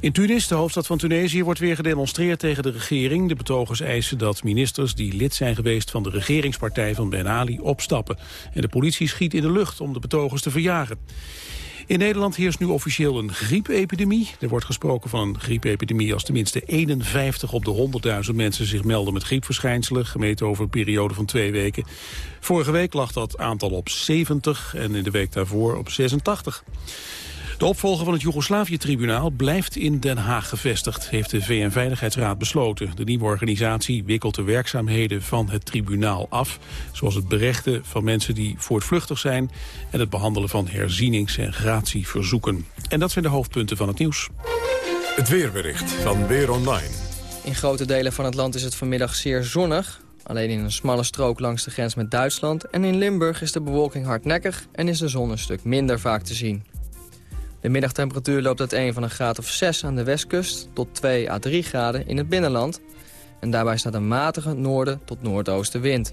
In Tunis, de hoofdstad van Tunesië, wordt weer gedemonstreerd tegen de regering. De betogers eisen dat ministers die lid zijn geweest van de regeringspartij van Ben Ali opstappen. En de politie schiet in de lucht om de betogers te verjagen. In Nederland heerst nu officieel een griepepidemie. Er wordt gesproken van een griepepidemie als tenminste 51 op de 100.000 mensen zich melden met griepverschijnselen, gemeten over een periode van twee weken. Vorige week lag dat aantal op 70 en in de week daarvoor op 86. De opvolger van het Joegoslavië-tribunaal blijft in Den Haag gevestigd, heeft de VN-veiligheidsraad besloten. De nieuwe organisatie wikkelt de werkzaamheden van het tribunaal af, zoals het berechten van mensen die voortvluchtig zijn en het behandelen van herzienings- en gratieverzoeken. En dat zijn de hoofdpunten van het nieuws. Het weerbericht van Weer Online. In grote delen van het land is het vanmiddag zeer zonnig. Alleen in een smalle strook langs de grens met Duitsland en in Limburg is de bewolking hardnekkig en is de zon een stuk minder vaak te zien. De middagtemperatuur loopt uiteen van een graad of 6 aan de westkust... tot 2 à 3 graden in het binnenland. En daarbij staat een matige noorden tot noordoostenwind.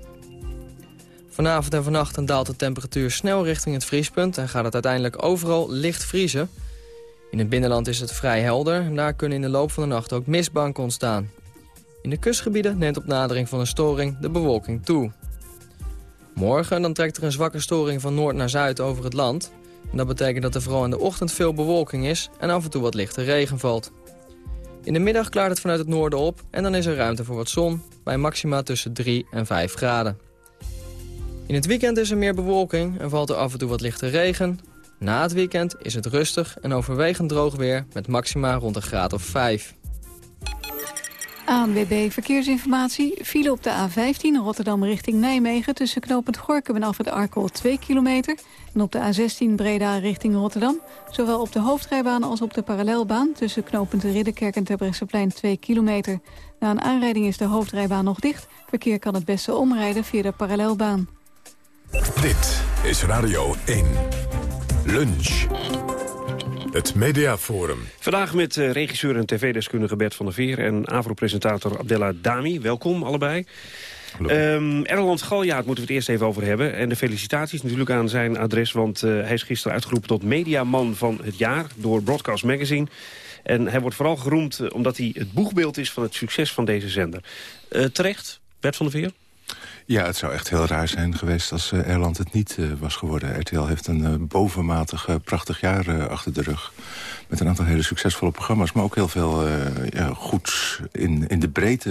Vanavond en vannacht daalt de temperatuur snel richting het vriespunt... en gaat het uiteindelijk overal licht vriezen. In het binnenland is het vrij helder... en daar kunnen in de loop van de nacht ook mistbanken ontstaan. In de kustgebieden neemt op nadering van een storing de bewolking toe. Morgen dan trekt er een zwakke storing van noord naar zuid over het land... Dat betekent dat er vooral in de ochtend veel bewolking is en af en toe wat lichte regen valt. In de middag klaart het vanuit het noorden op en dan is er ruimte voor wat zon... bij maxima tussen 3 en 5 graden. In het weekend is er meer bewolking en valt er af en toe wat lichte regen. Na het weekend is het rustig en overwegend droog weer met maxima rond een graad of 5. ANWB Verkeersinformatie. File op de A15 Rotterdam richting Nijmegen... tussen knooppunt Gorkum en Alfred Arkel 2 kilometer. En op de A16 Breda richting Rotterdam. Zowel op de hoofdrijbaan als op de parallelbaan... tussen knooppunt Ridderkerk en Terbrechtseplein 2 kilometer. Na een aanrijding is de hoofdrijbaan nog dicht. Verkeer kan het beste omrijden via de parallelbaan. Dit is Radio 1. Lunch. Het Mediaforum. Vandaag met uh, regisseur en tv-deskundige Bert van der Veer... en AVRO-presentator Abdella Dami. Welkom allebei. Um, Erland Galjaard moeten we het eerst even over hebben. En de felicitaties natuurlijk aan zijn adres... want uh, hij is gisteren uitgeroepen tot mediaman van het jaar... door Broadcast Magazine. En hij wordt vooral geroemd uh, omdat hij het boegbeeld is... van het succes van deze zender. terecht, Bert van der Veer? Ja, het zou echt heel raar zijn geweest als Erland het niet uh, was geworden. RTL heeft een uh, bovenmatig prachtig jaar achter de rug. Met een aantal hele succesvolle programma's. Maar ook heel veel ja, goeds in, in de breedte.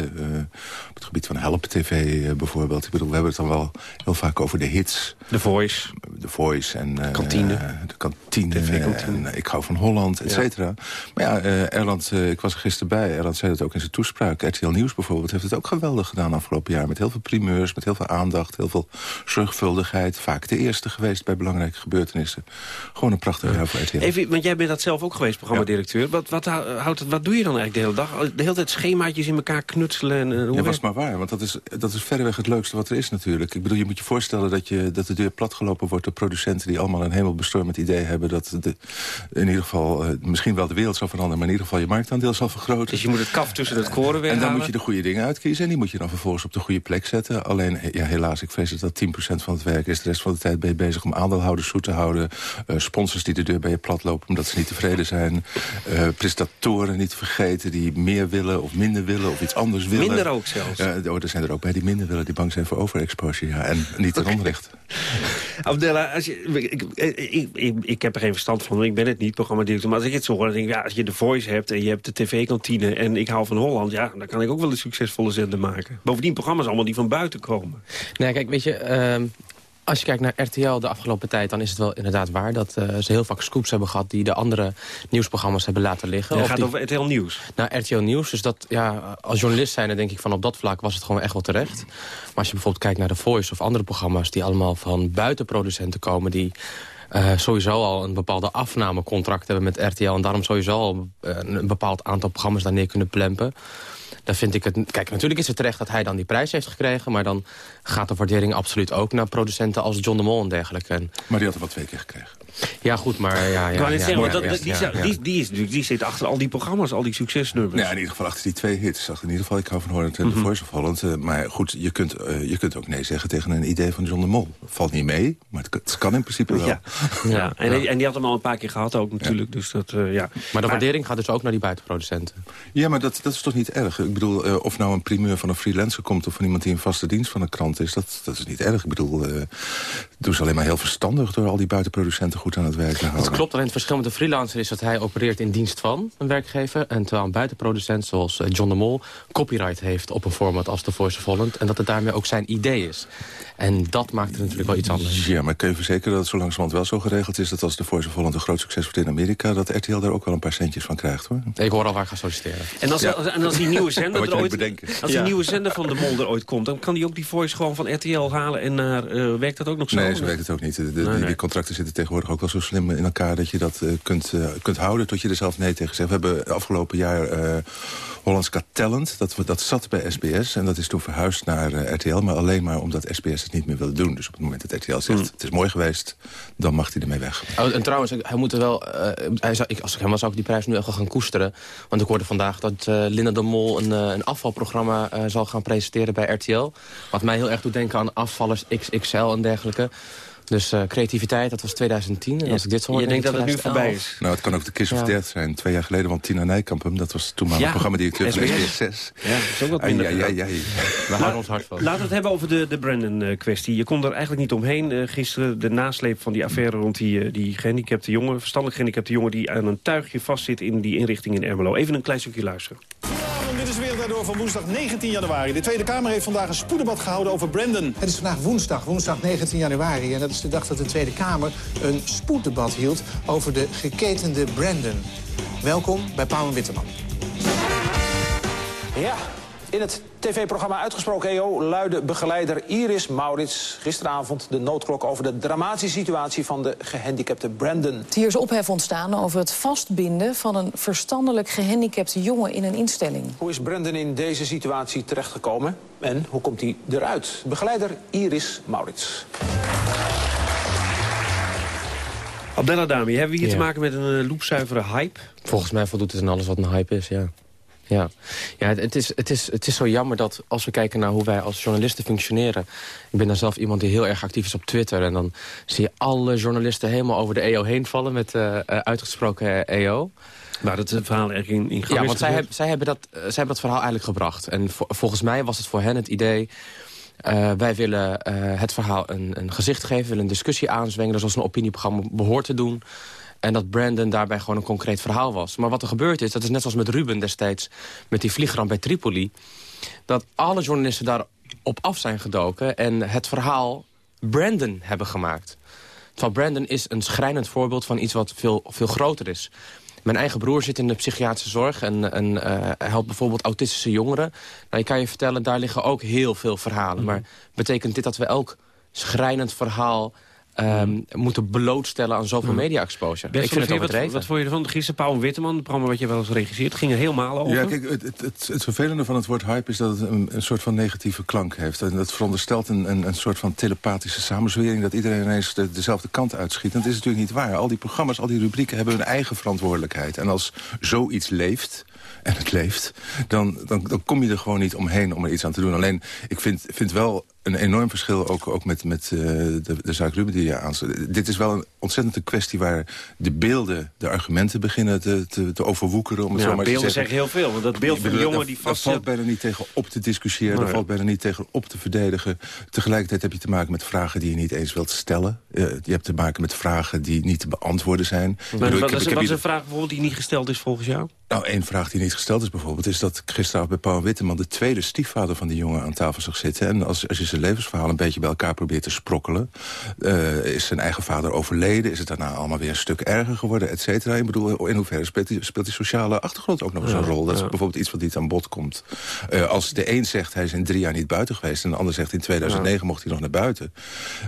op het gebied van Help TV bijvoorbeeld. Ik bedoel, we hebben het dan wel heel vaak over de hits. The Voice. The Voice en... kantine. de kantine. En Ik hou van Holland, et cetera. Maar ja, Erland, ik was er gisteren bij. Erland zei het ook in zijn toespraak. RTL Nieuws bijvoorbeeld heeft het ook geweldig gedaan afgelopen jaar. Met heel veel met heel veel aandacht, heel veel zorgvuldigheid. Vaak de eerste geweest bij belangrijke gebeurtenissen. Gewoon een prachtig jaar voor RTL. Even, want jij bent dat zelf ook geweest, programmadirecteur. Wat, wat, houdt, wat doe je dan eigenlijk de hele dag? De hele tijd schemaatjes in elkaar knutselen? En, uh, hoe ja, was maar waar, want dat is, dat is verreweg het leukste wat er is natuurlijk. Ik bedoel, je moet je voorstellen dat, je, dat de deur platgelopen wordt... door producenten die allemaal een hemelbestormend idee hebben... dat de, in ieder geval, uh, misschien wel de wereld zal veranderen... maar in ieder geval je marktaandeel zal vergroten. Dus je moet het kaf tussen het koren weghalen? En dan moet je de goede dingen uitkiezen... en die moet je dan vervolgens op de goede plek zetten. Alleen, ja, helaas, ik vrees dat dat 10% van het werk is. De rest van de tijd ben je bezig om aandeelhouders zoet te houden. Uh, sponsors die de deur bij je plat lopen omdat ze niet tevreden zijn. Uh, presentatoren niet te vergeten die meer willen of minder willen of iets anders willen. Minder ook zelfs? Uh, oh, er zijn er ook bij die minder willen, die bang zijn voor overexposure. Ja, en niet ten okay. onrecht. Abdella, als je, ik, ik, ik, ik, heb er geen verstand van, ik ben het niet, programmadirecteur. Maar als ik het zo hoor, dan denk ik, ja, als je de Voice hebt en je hebt de tv-kantine... en ik hou van Holland, ja, dan kan ik ook wel een succesvolle zender maken. Bovendien programma's allemaal die van buiten komen. Nee, kijk, weet je... Uh, als je kijkt naar RTL de afgelopen tijd... dan is het wel inderdaad waar dat uh, ze heel vaak scoops hebben gehad... die de andere nieuwsprogramma's hebben laten liggen. Het gaat die... over RTL Nieuws? Nou, RTL Nieuws. Dus dat, ja, als journalist zijn, dan denk ik van op dat vlak was het gewoon echt wel terecht. Maar als je bijvoorbeeld kijkt naar The Voice of andere programma's... die allemaal van buitenproducenten komen... die uh, sowieso al een bepaalde afnamecontract hebben met RTL... en daarom sowieso al uh, een bepaald aantal programma's daar neer kunnen plempen dan vind ik het... Kijk, natuurlijk is het terecht dat hij dan die prijs heeft gekregen... maar dan gaat de waardering absoluut ook naar producenten als John de Mol en dergelijke. Maar die had er wel twee keer gekregen. Ja, goed, maar ja... ja, die, die, die, is, die zit achter al die programma's, al die succesnummers. Ja, in ieder geval achter die twee hits. Achter in ieder geval, ik hou van Holland en mm -hmm. The Voice of Holland. Uh, maar goed, je kunt, uh, je kunt ook nee zeggen tegen een idee van John de Mol. Valt niet mee, maar het, het kan in principe wel. Ja, ja. En, en, die had hem al een paar keer gehad ook natuurlijk. Dus dat, uh, ja. Maar de waardering gaat dus ook naar die buitenproducenten. Ja, maar dat, dat is toch niet erg? Ik bedoel, uh, of nou een primeur van een freelancer komt... of van iemand die in vaste dienst van een krant is, dat, dat is niet erg. Ik bedoel, uh, doen ze alleen maar heel verstandig... door al die buitenproducenten goed aan het werk te houden. Dat klopt, alleen het verschil met de freelancer is dat hij opereert in dienst van een werkgever... en terwijl een buitenproducent zoals John de Mol copyright heeft op een format als The Voice of Holland... en dat het daarmee ook zijn idee is. En dat maakt het natuurlijk wel iets anders. Ja, maar ik kan je verzekeren dat het zo langzamerhand wel zo geregeld is... dat als The Voice of Holland een groot succes wordt in Amerika... dat RTL daar ook wel een paar centjes van krijgt, hoor. Ik hoor al waar ik ga solliciteren. En als, ja. als, en als die nieuwe zender er ooit... Als die nieuwe zender van de Mol er ooit komt... dan kan die ook die voice gewoon van RTL halen en naar... Uh, werkt dat ook nog zo? Nee, zo werkt het ook niet. De, de, nee, nee. Die contracten zitten tegenwoordig ook wel zo slim in elkaar... dat je dat uh, kunt, uh, kunt houden tot je er zelf nee tegen zegt. We hebben afgelopen jaar Hollands Got Talent. Dat, dat zat bij SBS en dat is toen verhuisd naar RTL. Maar alleen maar omdat SBS het niet meer wilde doen. Dus op het moment dat RTL zegt, mm. het is mooi geweest... dan mag hij ermee weg. Oh, en trouwens, hij moet er wel... hij zou, ik, als ik hem was, zou ik die prijs nu echt wel gaan koesteren. Want ik hoorde vandaag dat Linda de Mol een, een afvalprogramma zal gaan presenteren bij RTL. Wat mij heel erg doet denken aan afvallers XXL en dergelijke. Dus uh, creativiteit, dat was 2010. En als ik dit zo hoor, Je denkt dat het nu voorbij is? Nou, het kan ook de Kiss of Death zijn. Twee jaar geleden, want Tina Nijkamp, dat was toen maar een ja. programmadirecteur van SBS 6. Ja, dat is ook wat minder. Ja, ja, ja, We houden ons hart vast. Laten we het hebben over de, de Brandon-kwestie. Je kon er eigenlijk niet omheen uh, gisteren. De nasleep van die affaire rond die, uh, die gehandicapte jongen... verstandelijk gehandicapte jongen die aan een tuigje vastzit... in die inrichting in Ermelo. Even een klein stukje luisteren. Van woensdag 19 januari. De Tweede Kamer heeft vandaag een spoeddebat gehouden over Brandon. Het is vandaag woensdag, woensdag 19 januari. En dat is de dag dat de Tweede Kamer een spoeddebat hield over de geketende Brandon. Welkom bij Pauw en Witteman. Ja, in het tv-programma Uitgesproken EO luidde begeleider Iris Maurits gisteravond de noodklok over de dramatische situatie van de gehandicapte Brandon. Hier is ophef ontstaan over het vastbinden van een verstandelijk gehandicapte jongen in een instelling. Hoe is Brandon in deze situatie terechtgekomen en hoe komt hij eruit? Begeleider Iris Maurits. Abdella Dami, hebben we hier ja. te maken met een uh, loepzuivere hype? Volgens mij voldoet het aan alles wat een hype is, ja. Ja, ja het, is, het, is, het is zo jammer dat als we kijken naar hoe wij als journalisten functioneren... ik ben dan zelf iemand die heel erg actief is op Twitter... en dan zie je alle journalisten helemaal over de EO heen vallen... met uh, uitgesproken EO. Waar het verhaal erg in, in Ja, want zij, heb, zij, hebben dat, zij hebben dat verhaal eigenlijk gebracht. En vo, volgens mij was het voor hen het idee... Uh, wij willen uh, het verhaal een, een gezicht geven, willen een discussie aanzwengen... zoals een opinieprogramma behoort te doen. En dat Brandon daarbij gewoon een concreet verhaal was. Maar wat er gebeurd is, dat is net zoals met Ruben destijds... met die vliegramp bij Tripoli... dat alle journalisten daarop af zijn gedoken... en het verhaal Brandon hebben gemaakt. Terwijl Brandon is een schrijnend voorbeeld van iets wat veel, veel groter is. Mijn eigen broer zit in de psychiatrische zorg en, en uh, helpt bijvoorbeeld autistische jongeren. Nou, ik kan je vertellen, daar liggen ook heel veel verhalen. Mhm. Maar betekent dit dat we elk schrijnend verhaal um, moeten blootstellen aan zoveel media-exposure. Ik vind het. Wat, wat vond je ervan? Gisteren Paul Witteman, het programma wat je wel eens regisseert, ging er helemaal over. Ja, kijk, het, het, het, het, vervelende van het woord hype is dat het een, een soort van negatieve klank heeft. En dat veronderstelt een, een, een soort van telepathische samenzwering... dat iedereen ineens de, dezelfde kant uitschiet. En dat is natuurlijk niet waar. Al die programma's, al die rubrieken hebben hun eigen verantwoordelijkheid. En als zoiets leeft en het leeft... Dan, dan, dan kom je er gewoon niet omheen om er iets aan te doen. Alleen, ik vind, vind wel een enorm verschil ook, ook met, met uh, de, de zaak Ruben die je aanzet. Dit is wel een ontzettende kwestie waar de beelden, de argumenten beginnen te, te, te overwoekeren. Om het ja, zo maar beelden te zeggen. zeggen heel veel. Want dat beeld van de jongen die vast... Daar valt bijna niet tegen op te discussiëren. Nee. Daar valt bijna niet tegen op te verdedigen. Tegelijkertijd heb je te maken met vragen die je niet eens wilt stellen. Uh, je hebt te maken met vragen die niet te beantwoorden zijn. Maar, wat, is, wat is een vraag bijvoorbeeld die niet gesteld is volgens jou? Nou, één vraag die niet gesteld is bijvoorbeeld... is dat gisteravond bij Paul Witteman de tweede stiefvader van die jongen aan tafel zag zitten. En als, als je zijn levensverhaal een beetje bij elkaar probeert te sprokkelen... Uh, is zijn eigen vader overleden? Is het daarna allemaal weer een stuk erger geworden, et cetera? Ik bedoel, in hoeverre speelt die, speelt die sociale achtergrond ook nog eens Ja, een rol? Dat is bijvoorbeeld iets wat niet aan bod komt. Uh, als de een zegt hij is in drie jaar niet buiten geweest... en de ander zegt in 2009 mocht hij nog naar buiten...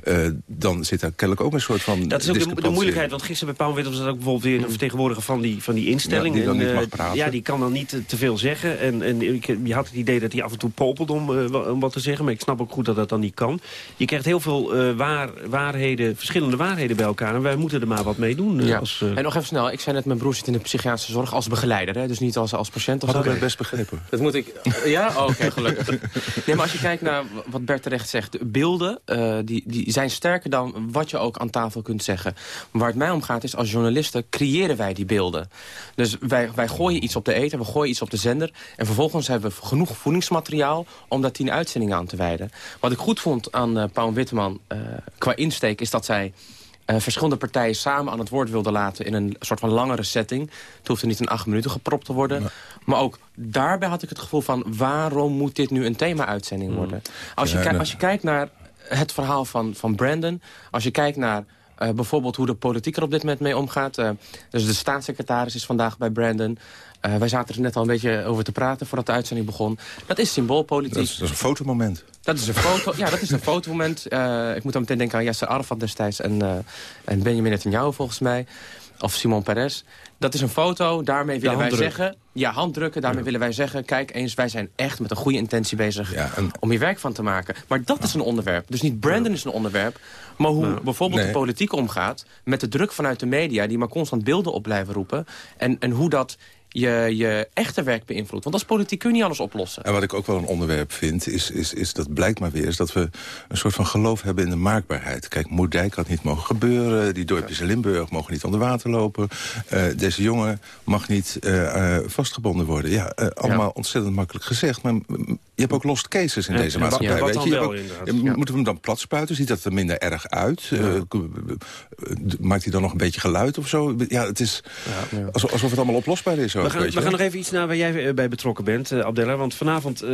Uh, dan zit daar kennelijk ook een soort van Dat is ook de, de moeilijkheid, want gisteren bij Paul Wittem zat ook bijvoorbeeld weer een vertegenwoordiger van die, van die instelling. Ja, die dan En, niet mag eh, praten. Ja, die kan dan niet te, veel zeggen. En, en ik, je had het idee dat hij af en toe popelt om, eh, om wat te zeggen. Maar ik snap ook goed dat dat dan niet kan. Je krijgt heel veel eh, waar, waarheden, verschillende waarheden bij elkaar. En wij moeten er maar wat mee doen. eh, Ja. Als, eh, En nog even snel, ik zei net, mijn broer zit in de psychiatrische zorg als begeleider. Hè? Dus niet als, als patiënt of zo. Hadden we het best begrepen. Dat moet ik... Ja? Oh, Oké, gelukkig. Nee, maar als je kijkt naar wat Bert terecht zegt... de beelden eh, die, die zijn sterker dan wat je ook aan tafel kunt zeggen. Waar het mij om gaat is, als journalisten creëren wij die beelden. Dus wij, wij gooien iets op de eten, we gooien iets op de zender... en vervolgens hebben we genoeg voedingsmateriaal... om daar tien uitzendingen aan te wijden. Wat ik goed vond aan eh Paul Witteman eh, qua insteek... is dat zij eh, verschillende partijen samen aan het woord wilden laten... in een soort van langere setting. Het hoefde niet in acht minuten gepropt te worden. Maar ook daarbij had ik het gevoel van... waarom moet dit nu een thema-uitzending worden? Als je, als je kijkt naar het verhaal van, van Brandon... als je kijkt naar bijvoorbeeld hoe de politiek er op dit moment mee omgaat... dus de staatssecretaris is vandaag bij Brandon... Eh, wij zaten er net al een beetje over te praten voordat de uitzending begon. Dat is symboolpolitiek. Dat is, dat is een fotomoment. Dat is een foto. Ja, dat is een fotomoment. Eh, ik moet dan meteen denken aan Yasser Arafat destijds en, eh en Benjamin Netanyahu volgens mij. Of Simon Peres. Dat is een foto. Daarmee willen wij zeggen... Ja, handdrukken. Daarmee willen wij zeggen... Kijk eens, wij zijn echt met een goede intentie bezig... Ja, en- om hier werk van te maken. Maar dat is een onderwerp. Dus niet Brandon is een onderwerp... maar hoe bijvoorbeeld Nee. de politiek omgaat... met de druk vanuit de media... die maar constant beelden op blijven roepen... en, en hoe dat je, je echte werk beïnvloedt. Want als politiek kun je niet alles oplossen. En wat ik ook wel een onderwerp vind, is, is, is dat blijkt maar weer... is dat we een soort van geloof hebben in de maakbaarheid. Kijk, Moerdijk had niet mogen gebeuren. Die dorpjes in Limburg mogen niet onder water lopen. Eh, deze jongen mag niet eh, eh, vastgebonden worden. Ja, allemaal ontzettend makkelijk gezegd. Maar hebt ook lost cases in Ja, deze maatschappij. ja, weet je? Je wel, ook-. Moeten we hem dan plat spuiten? Ziet dat er minder erg uit? Eh, maakt hij dan nog een beetje geluid of zo? Ja, het is alsof, alsof het allemaal oplosbaar is. Ook, We gaan, weet we je gaan nog even iets naar waar jij eh, bij betrokken bent, eh, Abdella. Want vanavond eh,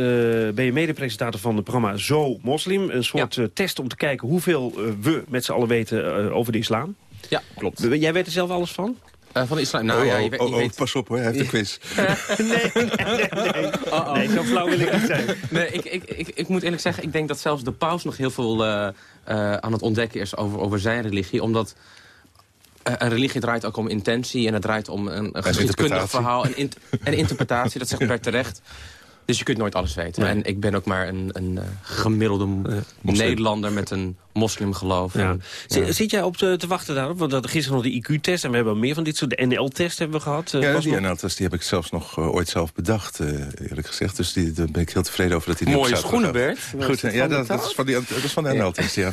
ben je medepresentator van het programma Zo Moslim. Een soort test om te kijken hoeveel we met z'n allen weten over de islam. Ja, klopt. Jij weet er zelf alles van? Eh, van de islam. Nou Oh, ja, oh, je, weet- oh, je oh, weet... pas op hoor, hij heeft een quiz. nee, nee, nee. nee. Oh, oh. Nee, zo flauw wil ik niet zijn. Nee, ik, ik, ik, ik moet eerlijk zeggen, ik denk dat zelfs de paus nog heel veel eh, eh, aan het ontdekken is over, over zijn religie. Omdat eh, een religie draait ook om intentie en het draait om een, een geschiedkundig verhaal. En, int- en interpretatie, dat zegt Bert terecht. Dus je kunt nooit alles weten. Nee. En ik ben ook maar een, een eh, gemiddelde. Nederlander met een moslimgeloof. Ja. Zit- ja. Zit jij op te, te wachten daarop? Want dat, gisteren nog de IQ-test en we hebben al meer van dit soort... De NL-test hebben we gehad. eh, Ja, die nog. NL-test die heb ik zelfs nog eh, ooit zelf bedacht, eh, eerlijk gezegd. Dus die, daar ben ik heel tevreden over dat die niet Mooie schoenen. Bert. Goed, dat ja, dat, dat is van, die, dat is van de NL-test, ja.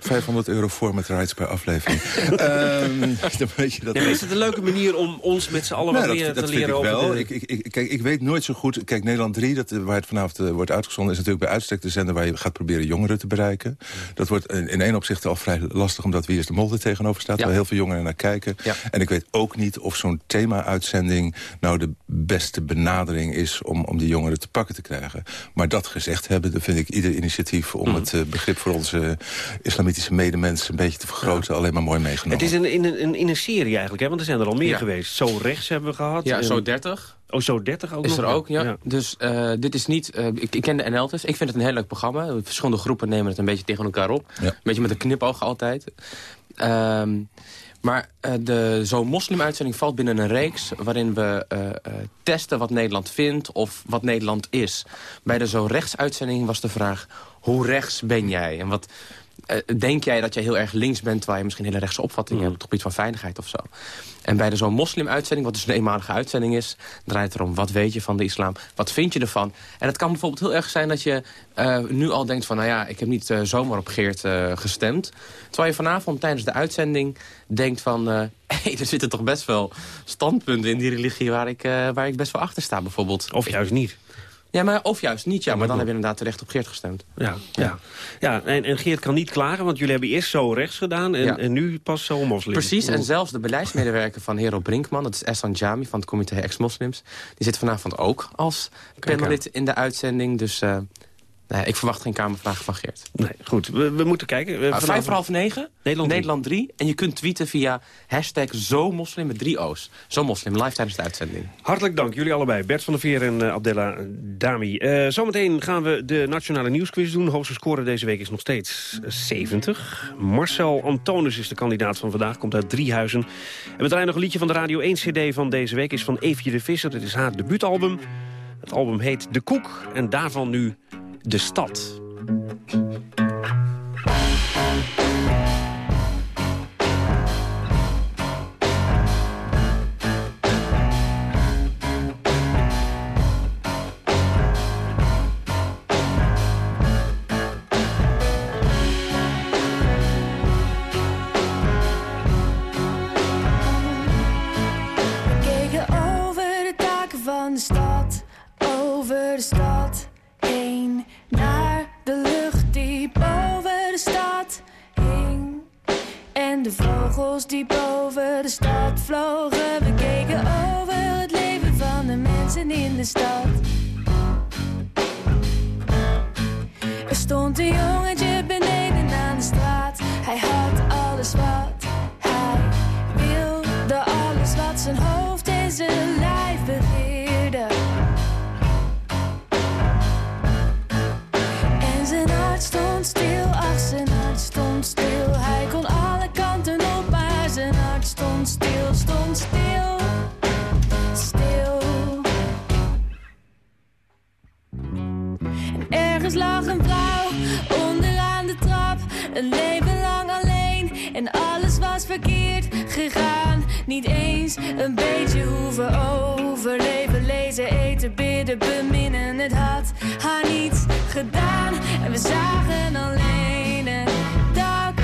500 euro voor met rides per aflevering. Ehm, dan weet je dat Ja, is het een leuke manier om ons met z'n allen wat Nee, meer dat, te leren ik over wel. de- Ik, ik, ik- kijk, ik weet nooit zo goed... Kijk, Nederland 3, dat, waar het vanavond wordt uitgezonden... is natuurlijk bij uitstek de zender waar je gaat proberen jongeren te bereiken. Dat wordt in, in één opzicht al vrij lastig... omdat Wie is de Mol er tegenover staat... waar heel veel jongeren naar kijken. En ik weet ook niet of zo'n thema-uitzending... nou de beste benadering is om, om die jongeren te pakken te krijgen. Maar dat gezegd hebben, dan vind ik ieder initiatief... om het eh, begrip voor onze islamitische medemensen... een beetje te vergroten, alleen maar mooi meegenomen. Het is een, in, een, in een serie eigenlijk, hè? want er zijn er al meer Ja. geweest. Zo rechts hebben we gehad. Ja, En- zo 30. Oh, zo 30 ook is nog? er ook, ja. Dus eh, dit is niet... eh, ik, ik ken de NL-test. Ik vind het een heel leuk programma. Verschillende groepen nemen het een beetje tegen elkaar op. Een beetje met een knipoog altijd. Ehm, maar eh, de Zo'n Moslim-uitzending valt binnen een reeks... waarin we eh, eh, testen wat Nederland vindt of wat Nederland is. Bij de Zo Rechts-uitzending was de vraag... hoe rechts ben jij? En wat... eh, denk jij dat jij heel erg links bent... terwijl je misschien hele rechtse opvattingen hebt... op het gebied van veiligheid of zo? En bij de zo'n moslim-uitzending, wat dus een eenmalige uitzending is... draait het erom, wat weet je van de islam? Wat vind je ervan? En het kan bijvoorbeeld heel erg zijn dat je eh, nu al denkt van... nou ja, ik heb niet eh, zomaar op Geert gestemd. Terwijl je vanavond tijdens de uitzending denkt van... eh, hey, er zitten toch best wel standpunten in die religie... waar ik, waar ik best wel achter sta bijvoorbeeld. Of juist niet. Ja, maar of juist niet, ja. Maar dan maar heb je inderdaad terecht op Geert gestemd. Ja, ja. ja en, en Geert kan niet klagen, want jullie hebben eerst zo rechts gedaan... en, Ja. en nu pas zo moslim. Precies, en zelfs de beleidsmedewerker van Hero Brinkman... dat is Essan Jami van het comité Ex-Moslims... die zit vanavond ook als panelid in de uitzending. Dus eh, nee, ik verwacht geen kamervragen van Geert. Nee, goed, we, we moeten kijken. We- Ah, vijf voor half negen, Nederland Nederland, drie. 3. En je kunt tweeten via hashtag ZoMoslim met drie O's. ZoMoslim, live tijdens de uitzending. Hartelijk dank, jullie allebei. Bert van der Veer en eh, Abdella Dami. Eh, zometeen gaan we de Nationale Nieuwsquiz doen. De hoogste score deze week is nog steeds eh, 70. Marcel Antonus is de kandidaat van vandaag, komt uit Driehuizen. En we draaien nog een liedje van de Radio 1 CD van deze week. is van Eefje de Visser, dit is haar debuutalbum. Het album heet De Koek en daarvan nu De Stad. Een beetje hoeven overleven, lezen, eten, bidden, beminnen. Het had haar niet gedaan en we zagen alleen een dak.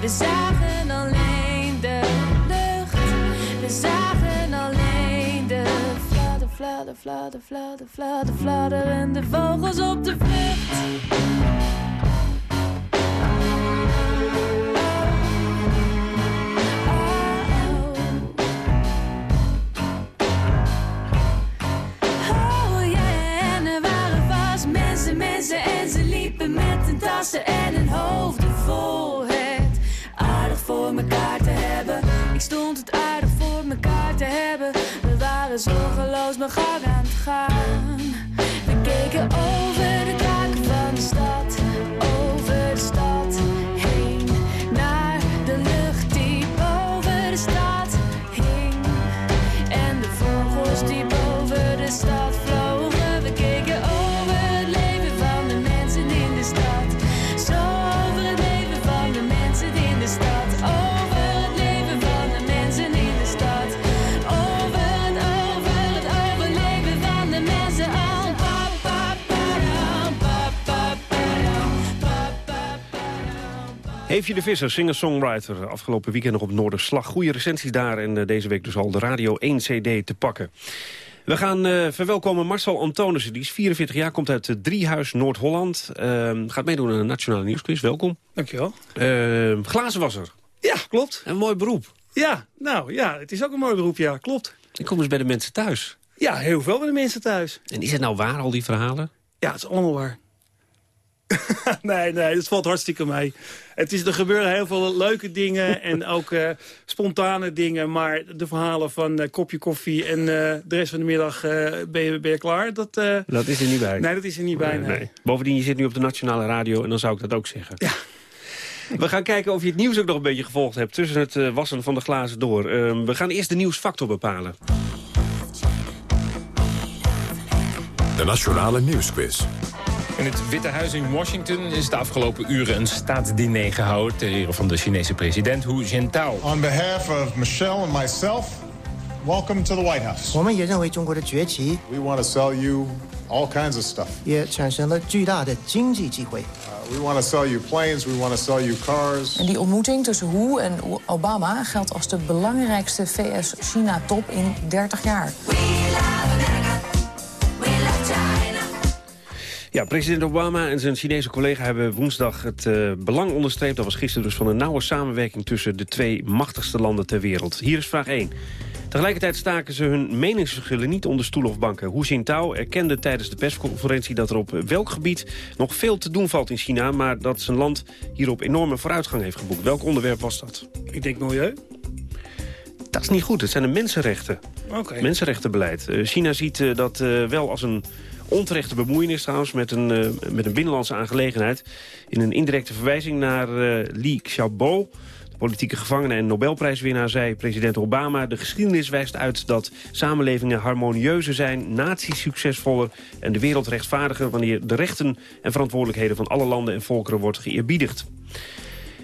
We zagen alleen de lucht. We zagen alleen de fladder, fladder, fladder, fladder, fladder, fladder en de vogels op de vlucht. En ze liepen met hun tassen en hun hoofden vol. Het aardig voor mekaar te hebben. Ik stond het aardig voor mekaar te hebben. We waren zorgeloos mijn gang aan het gaan. We keken over de Eefje de Visser, singer-songwriter. Afgelopen weekend nog op Noorderslag. Goede recensies daar en eh, deze week dus al de Radio 1 CD te pakken. We gaan uh, verwelkomen Marcel Antonissen. Die is 44 jaar, komt uit uh, Driehuis, Noord-Holland. Uh, gaat meedoen aan een Nationale Nieuwsquiz. Welkom. Dankjewel. glazenwasser. Ja, klopt. Een mooi beroep. Ja, nou ja, het is ook een mooi beroep, ja, klopt. Ik kom eens bij de mensen thuis. Ja, heel veel bij de mensen thuis. En is het nou waar, al die verhalen? Ja, het is allemaal waar. nee, nee, het valt hartstikke mee. Het is, er gebeuren heel veel leuke dingen en ook uh, spontane dingen. Maar de verhalen van uh, kopje koffie en uh, de rest van de middag ben, je, ben je klaar. Dat, dat is er niet bij. Nee, dat is er niet bij. Nee. Nee. Bovendien, je zit nu op de Nationale Radio en dan zou ik dat ook zeggen. Ja. We gaan kijken of je het nieuws ook nog een beetje gevolgd hebt... tussen het wassen van de glazen door. Ehm, we gaan eerst de nieuwsfactor bepalen. De Nationale Nieuwsquiz. In het Witte Huis in Washington is de afgelopen uren een staatsdiner gehouden... ter ere van de Chinese president Hu Jintao. On behalf of Michelle and myself, welcome to the White House. 我们也认为中国的崛起 We want to sell you all kinds of stuff. 也产生了巨大的经济机会。 Uh, we want to sell you planes, we want to sell you cars. En die ontmoeting tussen Hu en Obama geldt als de belangrijkste VS-China-top in 30 jaar. Ja, president Obama en zijn Chinese collega hebben woensdag het uh, belang onderstreept... dat was gisteren dus van een nauwe samenwerking tussen de twee machtigste landen ter wereld. Hier is vraag 1. Tegelijkertijd staken ze hun meningsverschillen niet onder stoelen of banken. Hu Jintao erkende tijdens de persconferentie dat er op welk gebied nog veel te doen valt in China... maar dat zijn land hierop enorme vooruitgang heeft geboekt. Welk onderwerp was dat? Ik denk milieu. Dat is niet goed, het zijn de mensenrechten. Okay. Mensenrechtenbeleid. Uh, China ziet uh, dat wel als een onterechte bemoeienis trouwens met een, uh, met een binnenlandse aangelegenheid. In een indirecte verwijzing naar uh, Li Xiaobo, de politieke gevangene en Nobelprijswinnaar, zei president Obama... de geschiedenis wijst uit dat samenlevingen harmonieuzer zijn, naties succesvoller en de wereld rechtvaardiger... wanneer de rechten en verantwoordelijkheden van alle landen en volkeren wordt geëerbiedigd.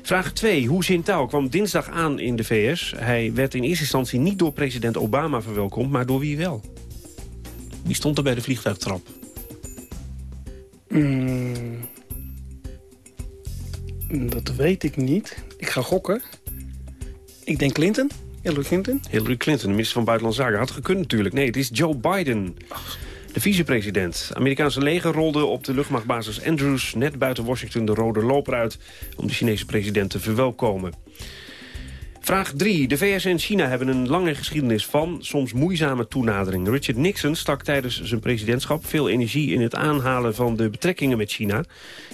Vraag 2. Hu Jintao kwam dinsdag aan in de VS. Hij werd in eerste instantie niet door president Obama verwelkomd, maar door wie wel? Wie stond er bij de vliegtuigtrap? Mm, dat weet ik niet. Ik ga gokken. Ik denk Clinton. Hillary Clinton. Hillary Clinton, de minister van Buitenlandse Zaken. Had gekund natuurlijk. Nee, het is Joe Biden. De vicepresident. Amerikaanse leger rolde op de luchtmachtbasis Andrews... net buiten Washington de rode loper uit... om de Chinese president te verwelkomen. Vraag 3. De VS en China hebben een lange geschiedenis van soms moeizame toenadering. Richard Nixon stak tijdens zijn presidentschap veel energie in het aanhalen van de betrekkingen met China.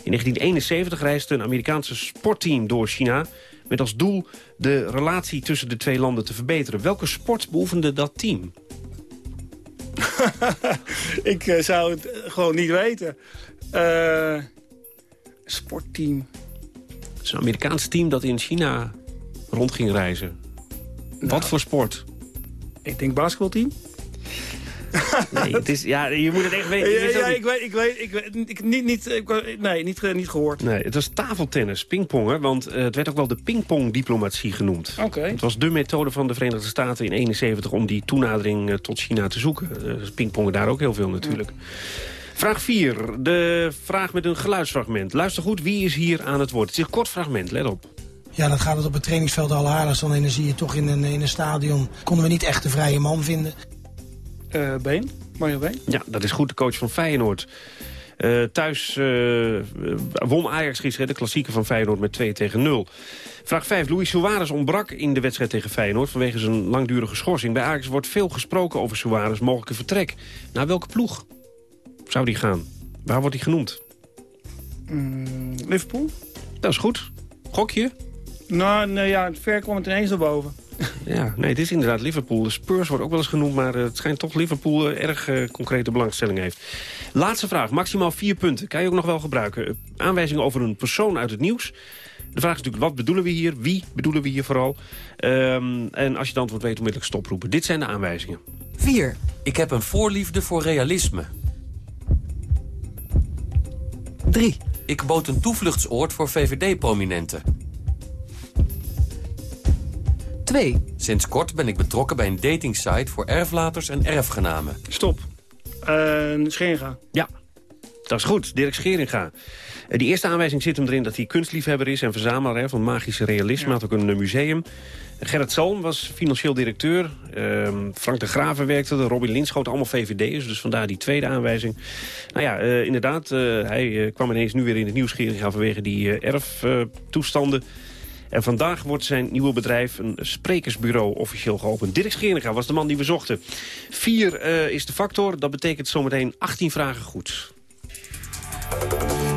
In 1971 reisde een Amerikaanse sportteam door China met als doel de relatie tussen de twee landen te verbeteren. Welke sport beoefende dat team? Ik uh, zou het gewoon niet weten. Uh, sportteam. Het is een Amerikaans team dat in China rond ging reizen. Nou, Wat voor sport? Ik denk basketbalteam. Nee, het is, ja, je moet het echt weten. Ja, ja, ik weet, ik weet, ik weet, ik, niet, niet, ik, nee, niet, niet gehoord. Nee, het was tafeltennis, pingpongen, want uh, het werd ook wel de pingpongdiplomatie genoemd. Oké. Okay. Het was de methode van de Verenigde Staten in 71 om die toenadering uh, tot China te zoeken. Uh, pingpongen daar ook heel veel natuurlijk. Ja. Vraag 4, de vraag met een geluidsfragment. Luister goed, wie is hier aan het woord? Het is een kort fragment, let op. Ja, dat gaat het op het trainingsveld al aardig. Dan zie je toch in een, in een stadion. Konden we niet echt de vrije man vinden. Uh, Been, Mario Been. Ja, dat is goed, de coach van Feyenoord. Uh, thuis uh, won Ajax gisteren de klassieker van Feyenoord met 2 tegen 0. Vraag 5. Luis Suarez ontbrak in de wedstrijd tegen Feyenoord... vanwege zijn langdurige schorsing. Bij Ajax wordt veel gesproken over Suarez' mogelijke vertrek. Naar welke ploeg zou die gaan? Waar wordt hij genoemd? Mm, Liverpool. Dat is goed. Gokje? Nou, nee, ja, ver kwam het ineens naar boven. Ja, nee, het is inderdaad Liverpool. De Spurs wordt ook wel eens genoemd, maar het schijnt toch Liverpool erg uh, concrete belangstelling heeft. Laatste vraag, maximaal vier punten. Kan je ook nog wel gebruiken. Aanwijzingen over een persoon uit het nieuws. De vraag is natuurlijk, wat bedoelen we hier? Wie bedoelen we hier vooral? Um, en als je het antwoord weet, onmiddellijk stoproepen. Dit zijn de aanwijzingen. 4. Ik heb een voorliefde voor realisme. 3. Ik bood een toevluchtsoord voor VVD-prominenten. 2. Sinds kort ben ik betrokken bij een datingsite voor erflaters en erfgenamen. Stop. Uh, Schenga. Ja. Dat is goed, Dirk Scheringa. Uh, die eerste aanwijzing zit hem erin dat hij kunstliefhebber is... en verzamelaar hè, van magische realisme. Hij had ook een uh, museum. Gerrit Salm was financieel directeur. Ehm, Frank de Graven werkte er. Robin Linschoot, allemaal VVD'ers. Dus vandaar die tweede aanwijzing. Nou ja, uh, inderdaad, hij kwam ineens nu weer in het nieuws Scheringa... vanwege die erftoestanden. En vandaag wordt zijn nieuwe bedrijf, een sprekersbureau, officieel geopend. Dirk Scheringa was de man die we zochten. Vier uh, is de factor, dat betekent zometeen 18 vragen goed.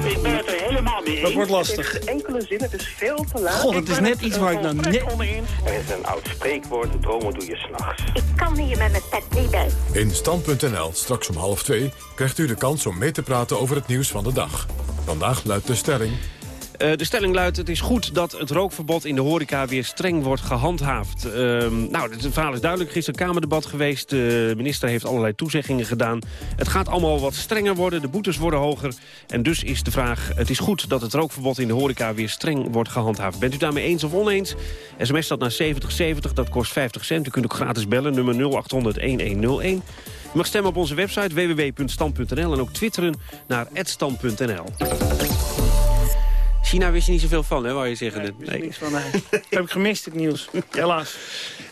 Ik ben het er helemaal mee eens. Dat wordt lastig. Het is enkele zin, het is veel te laat. God, het is net iets waar ik nou net... Er is een oud spreekwoord, dromen doe je s'nachts. Ik kan hier met mijn pet niet bij. In Stand.nl, straks om half twee, krijgt u de kans om mee te praten over het nieuws van de dag. Vandaag luidt de stelling... Uh, de stelling luidt, het is goed dat het rookverbod in de horeca weer streng wordt gehandhaafd. Uh, nou, het verhaal is duidelijk. Gisteren Kamerdebat geweest. De minister heeft allerlei toezeggingen gedaan. Het gaat allemaal wat strenger worden. De boetes worden hoger. En dus is de vraag, het is goed dat het rookverbod in de horeca weer streng wordt gehandhaafd. Bent u daarmee eens of oneens? SMS staat naar 7070, dat kost 50 cent. U kunt ook gratis bellen, nummer 0800-1101. U mag stemmen op onze website www.stand.nl en ook twitteren naar @stand.nl. China wist je niet zoveel van, hè, wou je zeggen? Nee, ik wist nee. niks van. Nee. dat heb ik gemist, het nieuws. Helaas.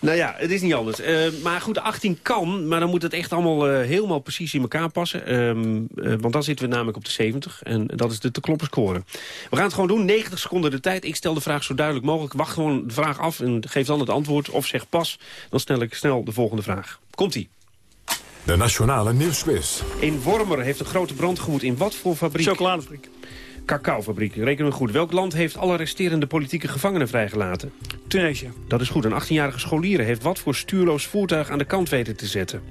Nou ja, het is niet anders. Uh, maar goed, 18 kan, maar dan moet het echt allemaal uh, helemaal precies in elkaar passen. Um, uh, want dan zitten we namelijk op de 70. En dat is de te kloppen score. We gaan het gewoon doen, 90 seconden de tijd. Ik stel de vraag zo duidelijk mogelijk. Wacht gewoon de vraag af en geef dan het antwoord. Of zeg pas, dan stel ik snel de volgende vraag. Komt-ie. De Nationale Nieuwsquiz. In Wormer heeft een grote brand gewoed. In wat voor fabriek? Chocoladefabriek cacaofabriek. Rekenen we goed. Welk land heeft alle resterende politieke gevangenen vrijgelaten? Tunesië. Dat is goed. Een 18-jarige scholier heeft wat voor stuurloos voertuig aan de kant weten te zetten?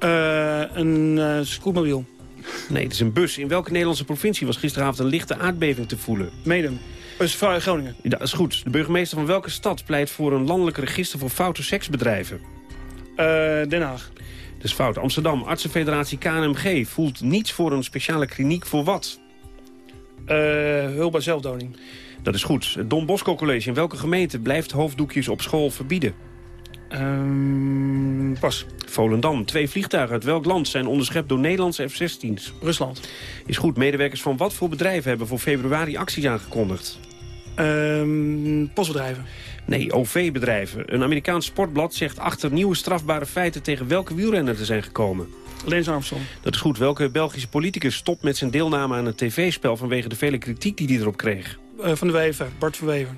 Uh, een uh, scootmobiel. Nee, het is een bus. In welke Nederlandse provincie was gisteravond een lichte aardbeving te voelen? Medem. Dus Groningen. Ja, dat is goed. De burgemeester van welke stad pleit voor een landelijk register voor foute seksbedrijven? Uh, Den Haag. Dat is fout. Amsterdam. Artsenfederatie KNMG voelt niets voor een speciale kliniek voor wat? Hulp bij zelfdoding. Dat is goed. Het Don Bosco College in welke gemeente blijft hoofddoekjes op school verbieden? Um, pas. Volendam. Twee vliegtuigen uit welk land zijn onderschept door Nederlandse F-16's? Rusland. Is goed. Medewerkers van wat voor bedrijven hebben voor februari acties aangekondigd? Um, postbedrijven. Nee, OV-bedrijven. Een Amerikaans sportblad zegt achter nieuwe strafbare feiten tegen welke wielrenner te zijn gekomen. Lens Armstrong. Dat is goed. Welke Belgische politicus stopt met zijn deelname aan het tv-spel... vanwege de vele kritiek die hij erop kreeg? Uh, van de Wever, Bart van Wever.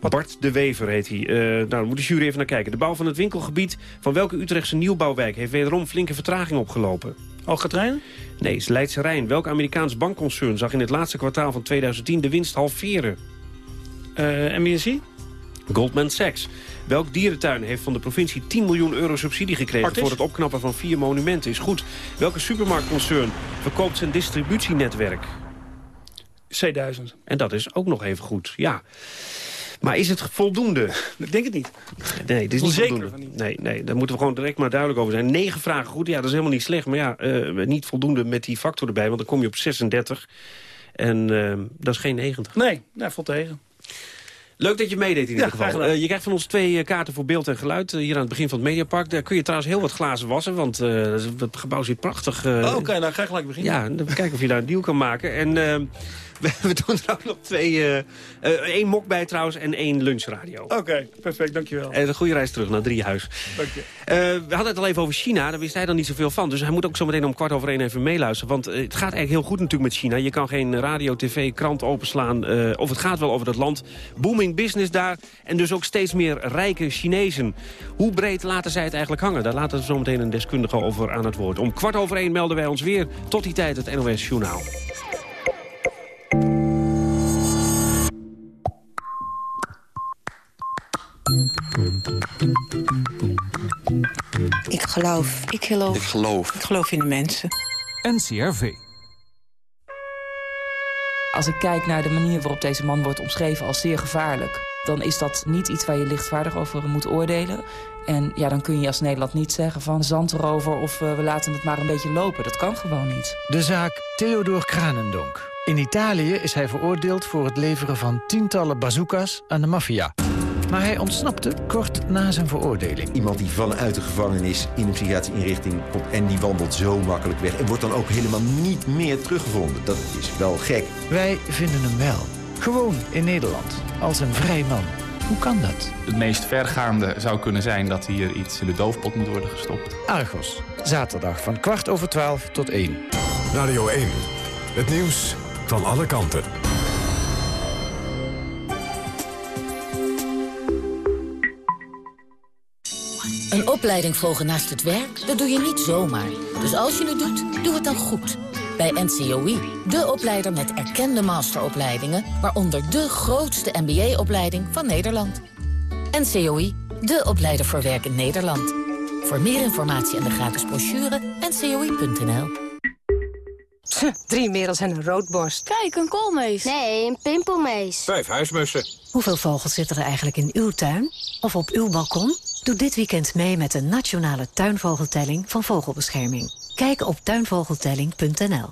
Bart de Wever heet hij. Uh, nou, daar moet de jury even naar kijken. De bouw van het winkelgebied van welke Utrechtse nieuwbouwwijk... heeft wederom flinke vertraging opgelopen? Algetrijn? Nee, is Leidse Rijn. Welk Amerikaans bankconcern zag in het laatste kwartaal van 2010 de winst halveren? Uh, MBNC? Goldman Sachs. Welk dierentuin heeft van de provincie 10 miljoen euro subsidie gekregen... Artis? voor het opknappen van vier monumenten? Is goed. Welke supermarktconcern verkoopt zijn distributienetwerk? C1000. En dat is ook nog even goed, ja. Maar is het voldoende? Ik denk het niet. Nee, het is niet voldoende. Nee, nee, daar moeten we gewoon direct maar duidelijk over zijn. Negen vragen goed, ja, dat is helemaal niet slecht. Maar ja, uh, niet voldoende met die factor erbij, want dan kom je op 36. En uh, dat is geen 90. Nee, nou, valt tegen. Leuk dat je meedeed in ieder geval. Uh, je krijgt van ons twee uh, kaarten voor beeld en geluid uh, hier aan het begin van het Mediapark. Daar kun je trouwens heel wat glazen wassen, want het gebouw zit prachtig. Oh, Oké, okay, nou ga ik gelijk beginnen. Ja, dan kijken of je daar een deal kan maken. En we, doen er ook nog twee, één mok bij trouwens en één lunchradio. Oké, okay, perfect, dankjewel. En een goede reis terug naar Driehuis. Dank je. we hadden het al even over China, daar wist hij dan niet zoveel van. Dus hij moet ook zo meteen om kwart over één even meeluisteren. Want het gaat eigenlijk heel goed natuurlijk met China. Je kan geen radio, tv, krant openslaan. of het gaat wel over dat land. Booming business daar. En dus ook steeds meer rijke Chinezen. Hoe breed laten zij het eigenlijk hangen? Daar laten we zo meteen een deskundige over aan het woord. Om kwart over één melden wij ons weer. Tot die tijd het NOS Journaal. Ik geloof. Ik geloof. Ik geloof. Ik geloof in de mensen. NCRV. Als ik kijk naar de manier waarop deze man wordt omschreven als zeer gevaarlijk... dan is dat niet iets waar je lichtvaardig over moet oordelen. En ja, dan kun je als Nederland niet zeggen van zand erover... of uh, we laten het maar een beetje lopen. Dat kan gewoon niet. De zaak Theodor Kranendonk. In Italië is hij veroordeeld voor het leveren van tientallen bazookas aan de maffia. Maar hij ontsnapte kort na zijn veroordeling. Iemand die vanuit de gevangenis in een psychiatrische inrichting komt... en die wandelt zo makkelijk weg en wordt dan ook helemaal niet meer teruggevonden. Dat is wel gek. Wij vinden hem wel. Gewoon in Nederland. Als een vrij man. Hoe kan dat? Het meest vergaande zou kunnen zijn dat hier iets in de doofpot moet worden gestopt. Argos. Zaterdag van kwart over twaalf tot één. Radio 1. Het nieuws van alle kanten. Een opleiding volgen naast het werk, dat doe je niet zomaar. Dus als je het doet, doe het dan goed. Bij NCOI, de opleider met erkende masteropleidingen... waaronder de grootste MBA-opleiding van Nederland. NCOI, de opleider voor werk in Nederland. Voor meer informatie en de gratis brochure, ncoi.nl. Drie merels en een roodborst. Kijk, een koolmees. Nee, een pimpelmees. Vijf huismussen. Hoeveel vogels zitten er eigenlijk in uw tuin? Of op uw balkon? Doe dit weekend mee met de nationale tuinvogeltelling van Vogelbescherming. Kijk op tuinvogeltelling.nl.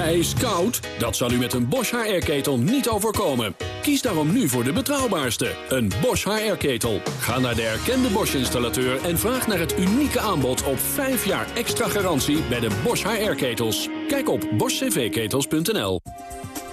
Ijskoud? Dat zal u met een Bosch HR-ketel niet overkomen. Kies daarom nu voor de betrouwbaarste, een Bosch HR-ketel. Ga naar de erkende Bosch-installateur en vraag naar het unieke aanbod op 5 jaar extra garantie bij de Bosch HR-ketels. Kijk op boschcvketels.nl.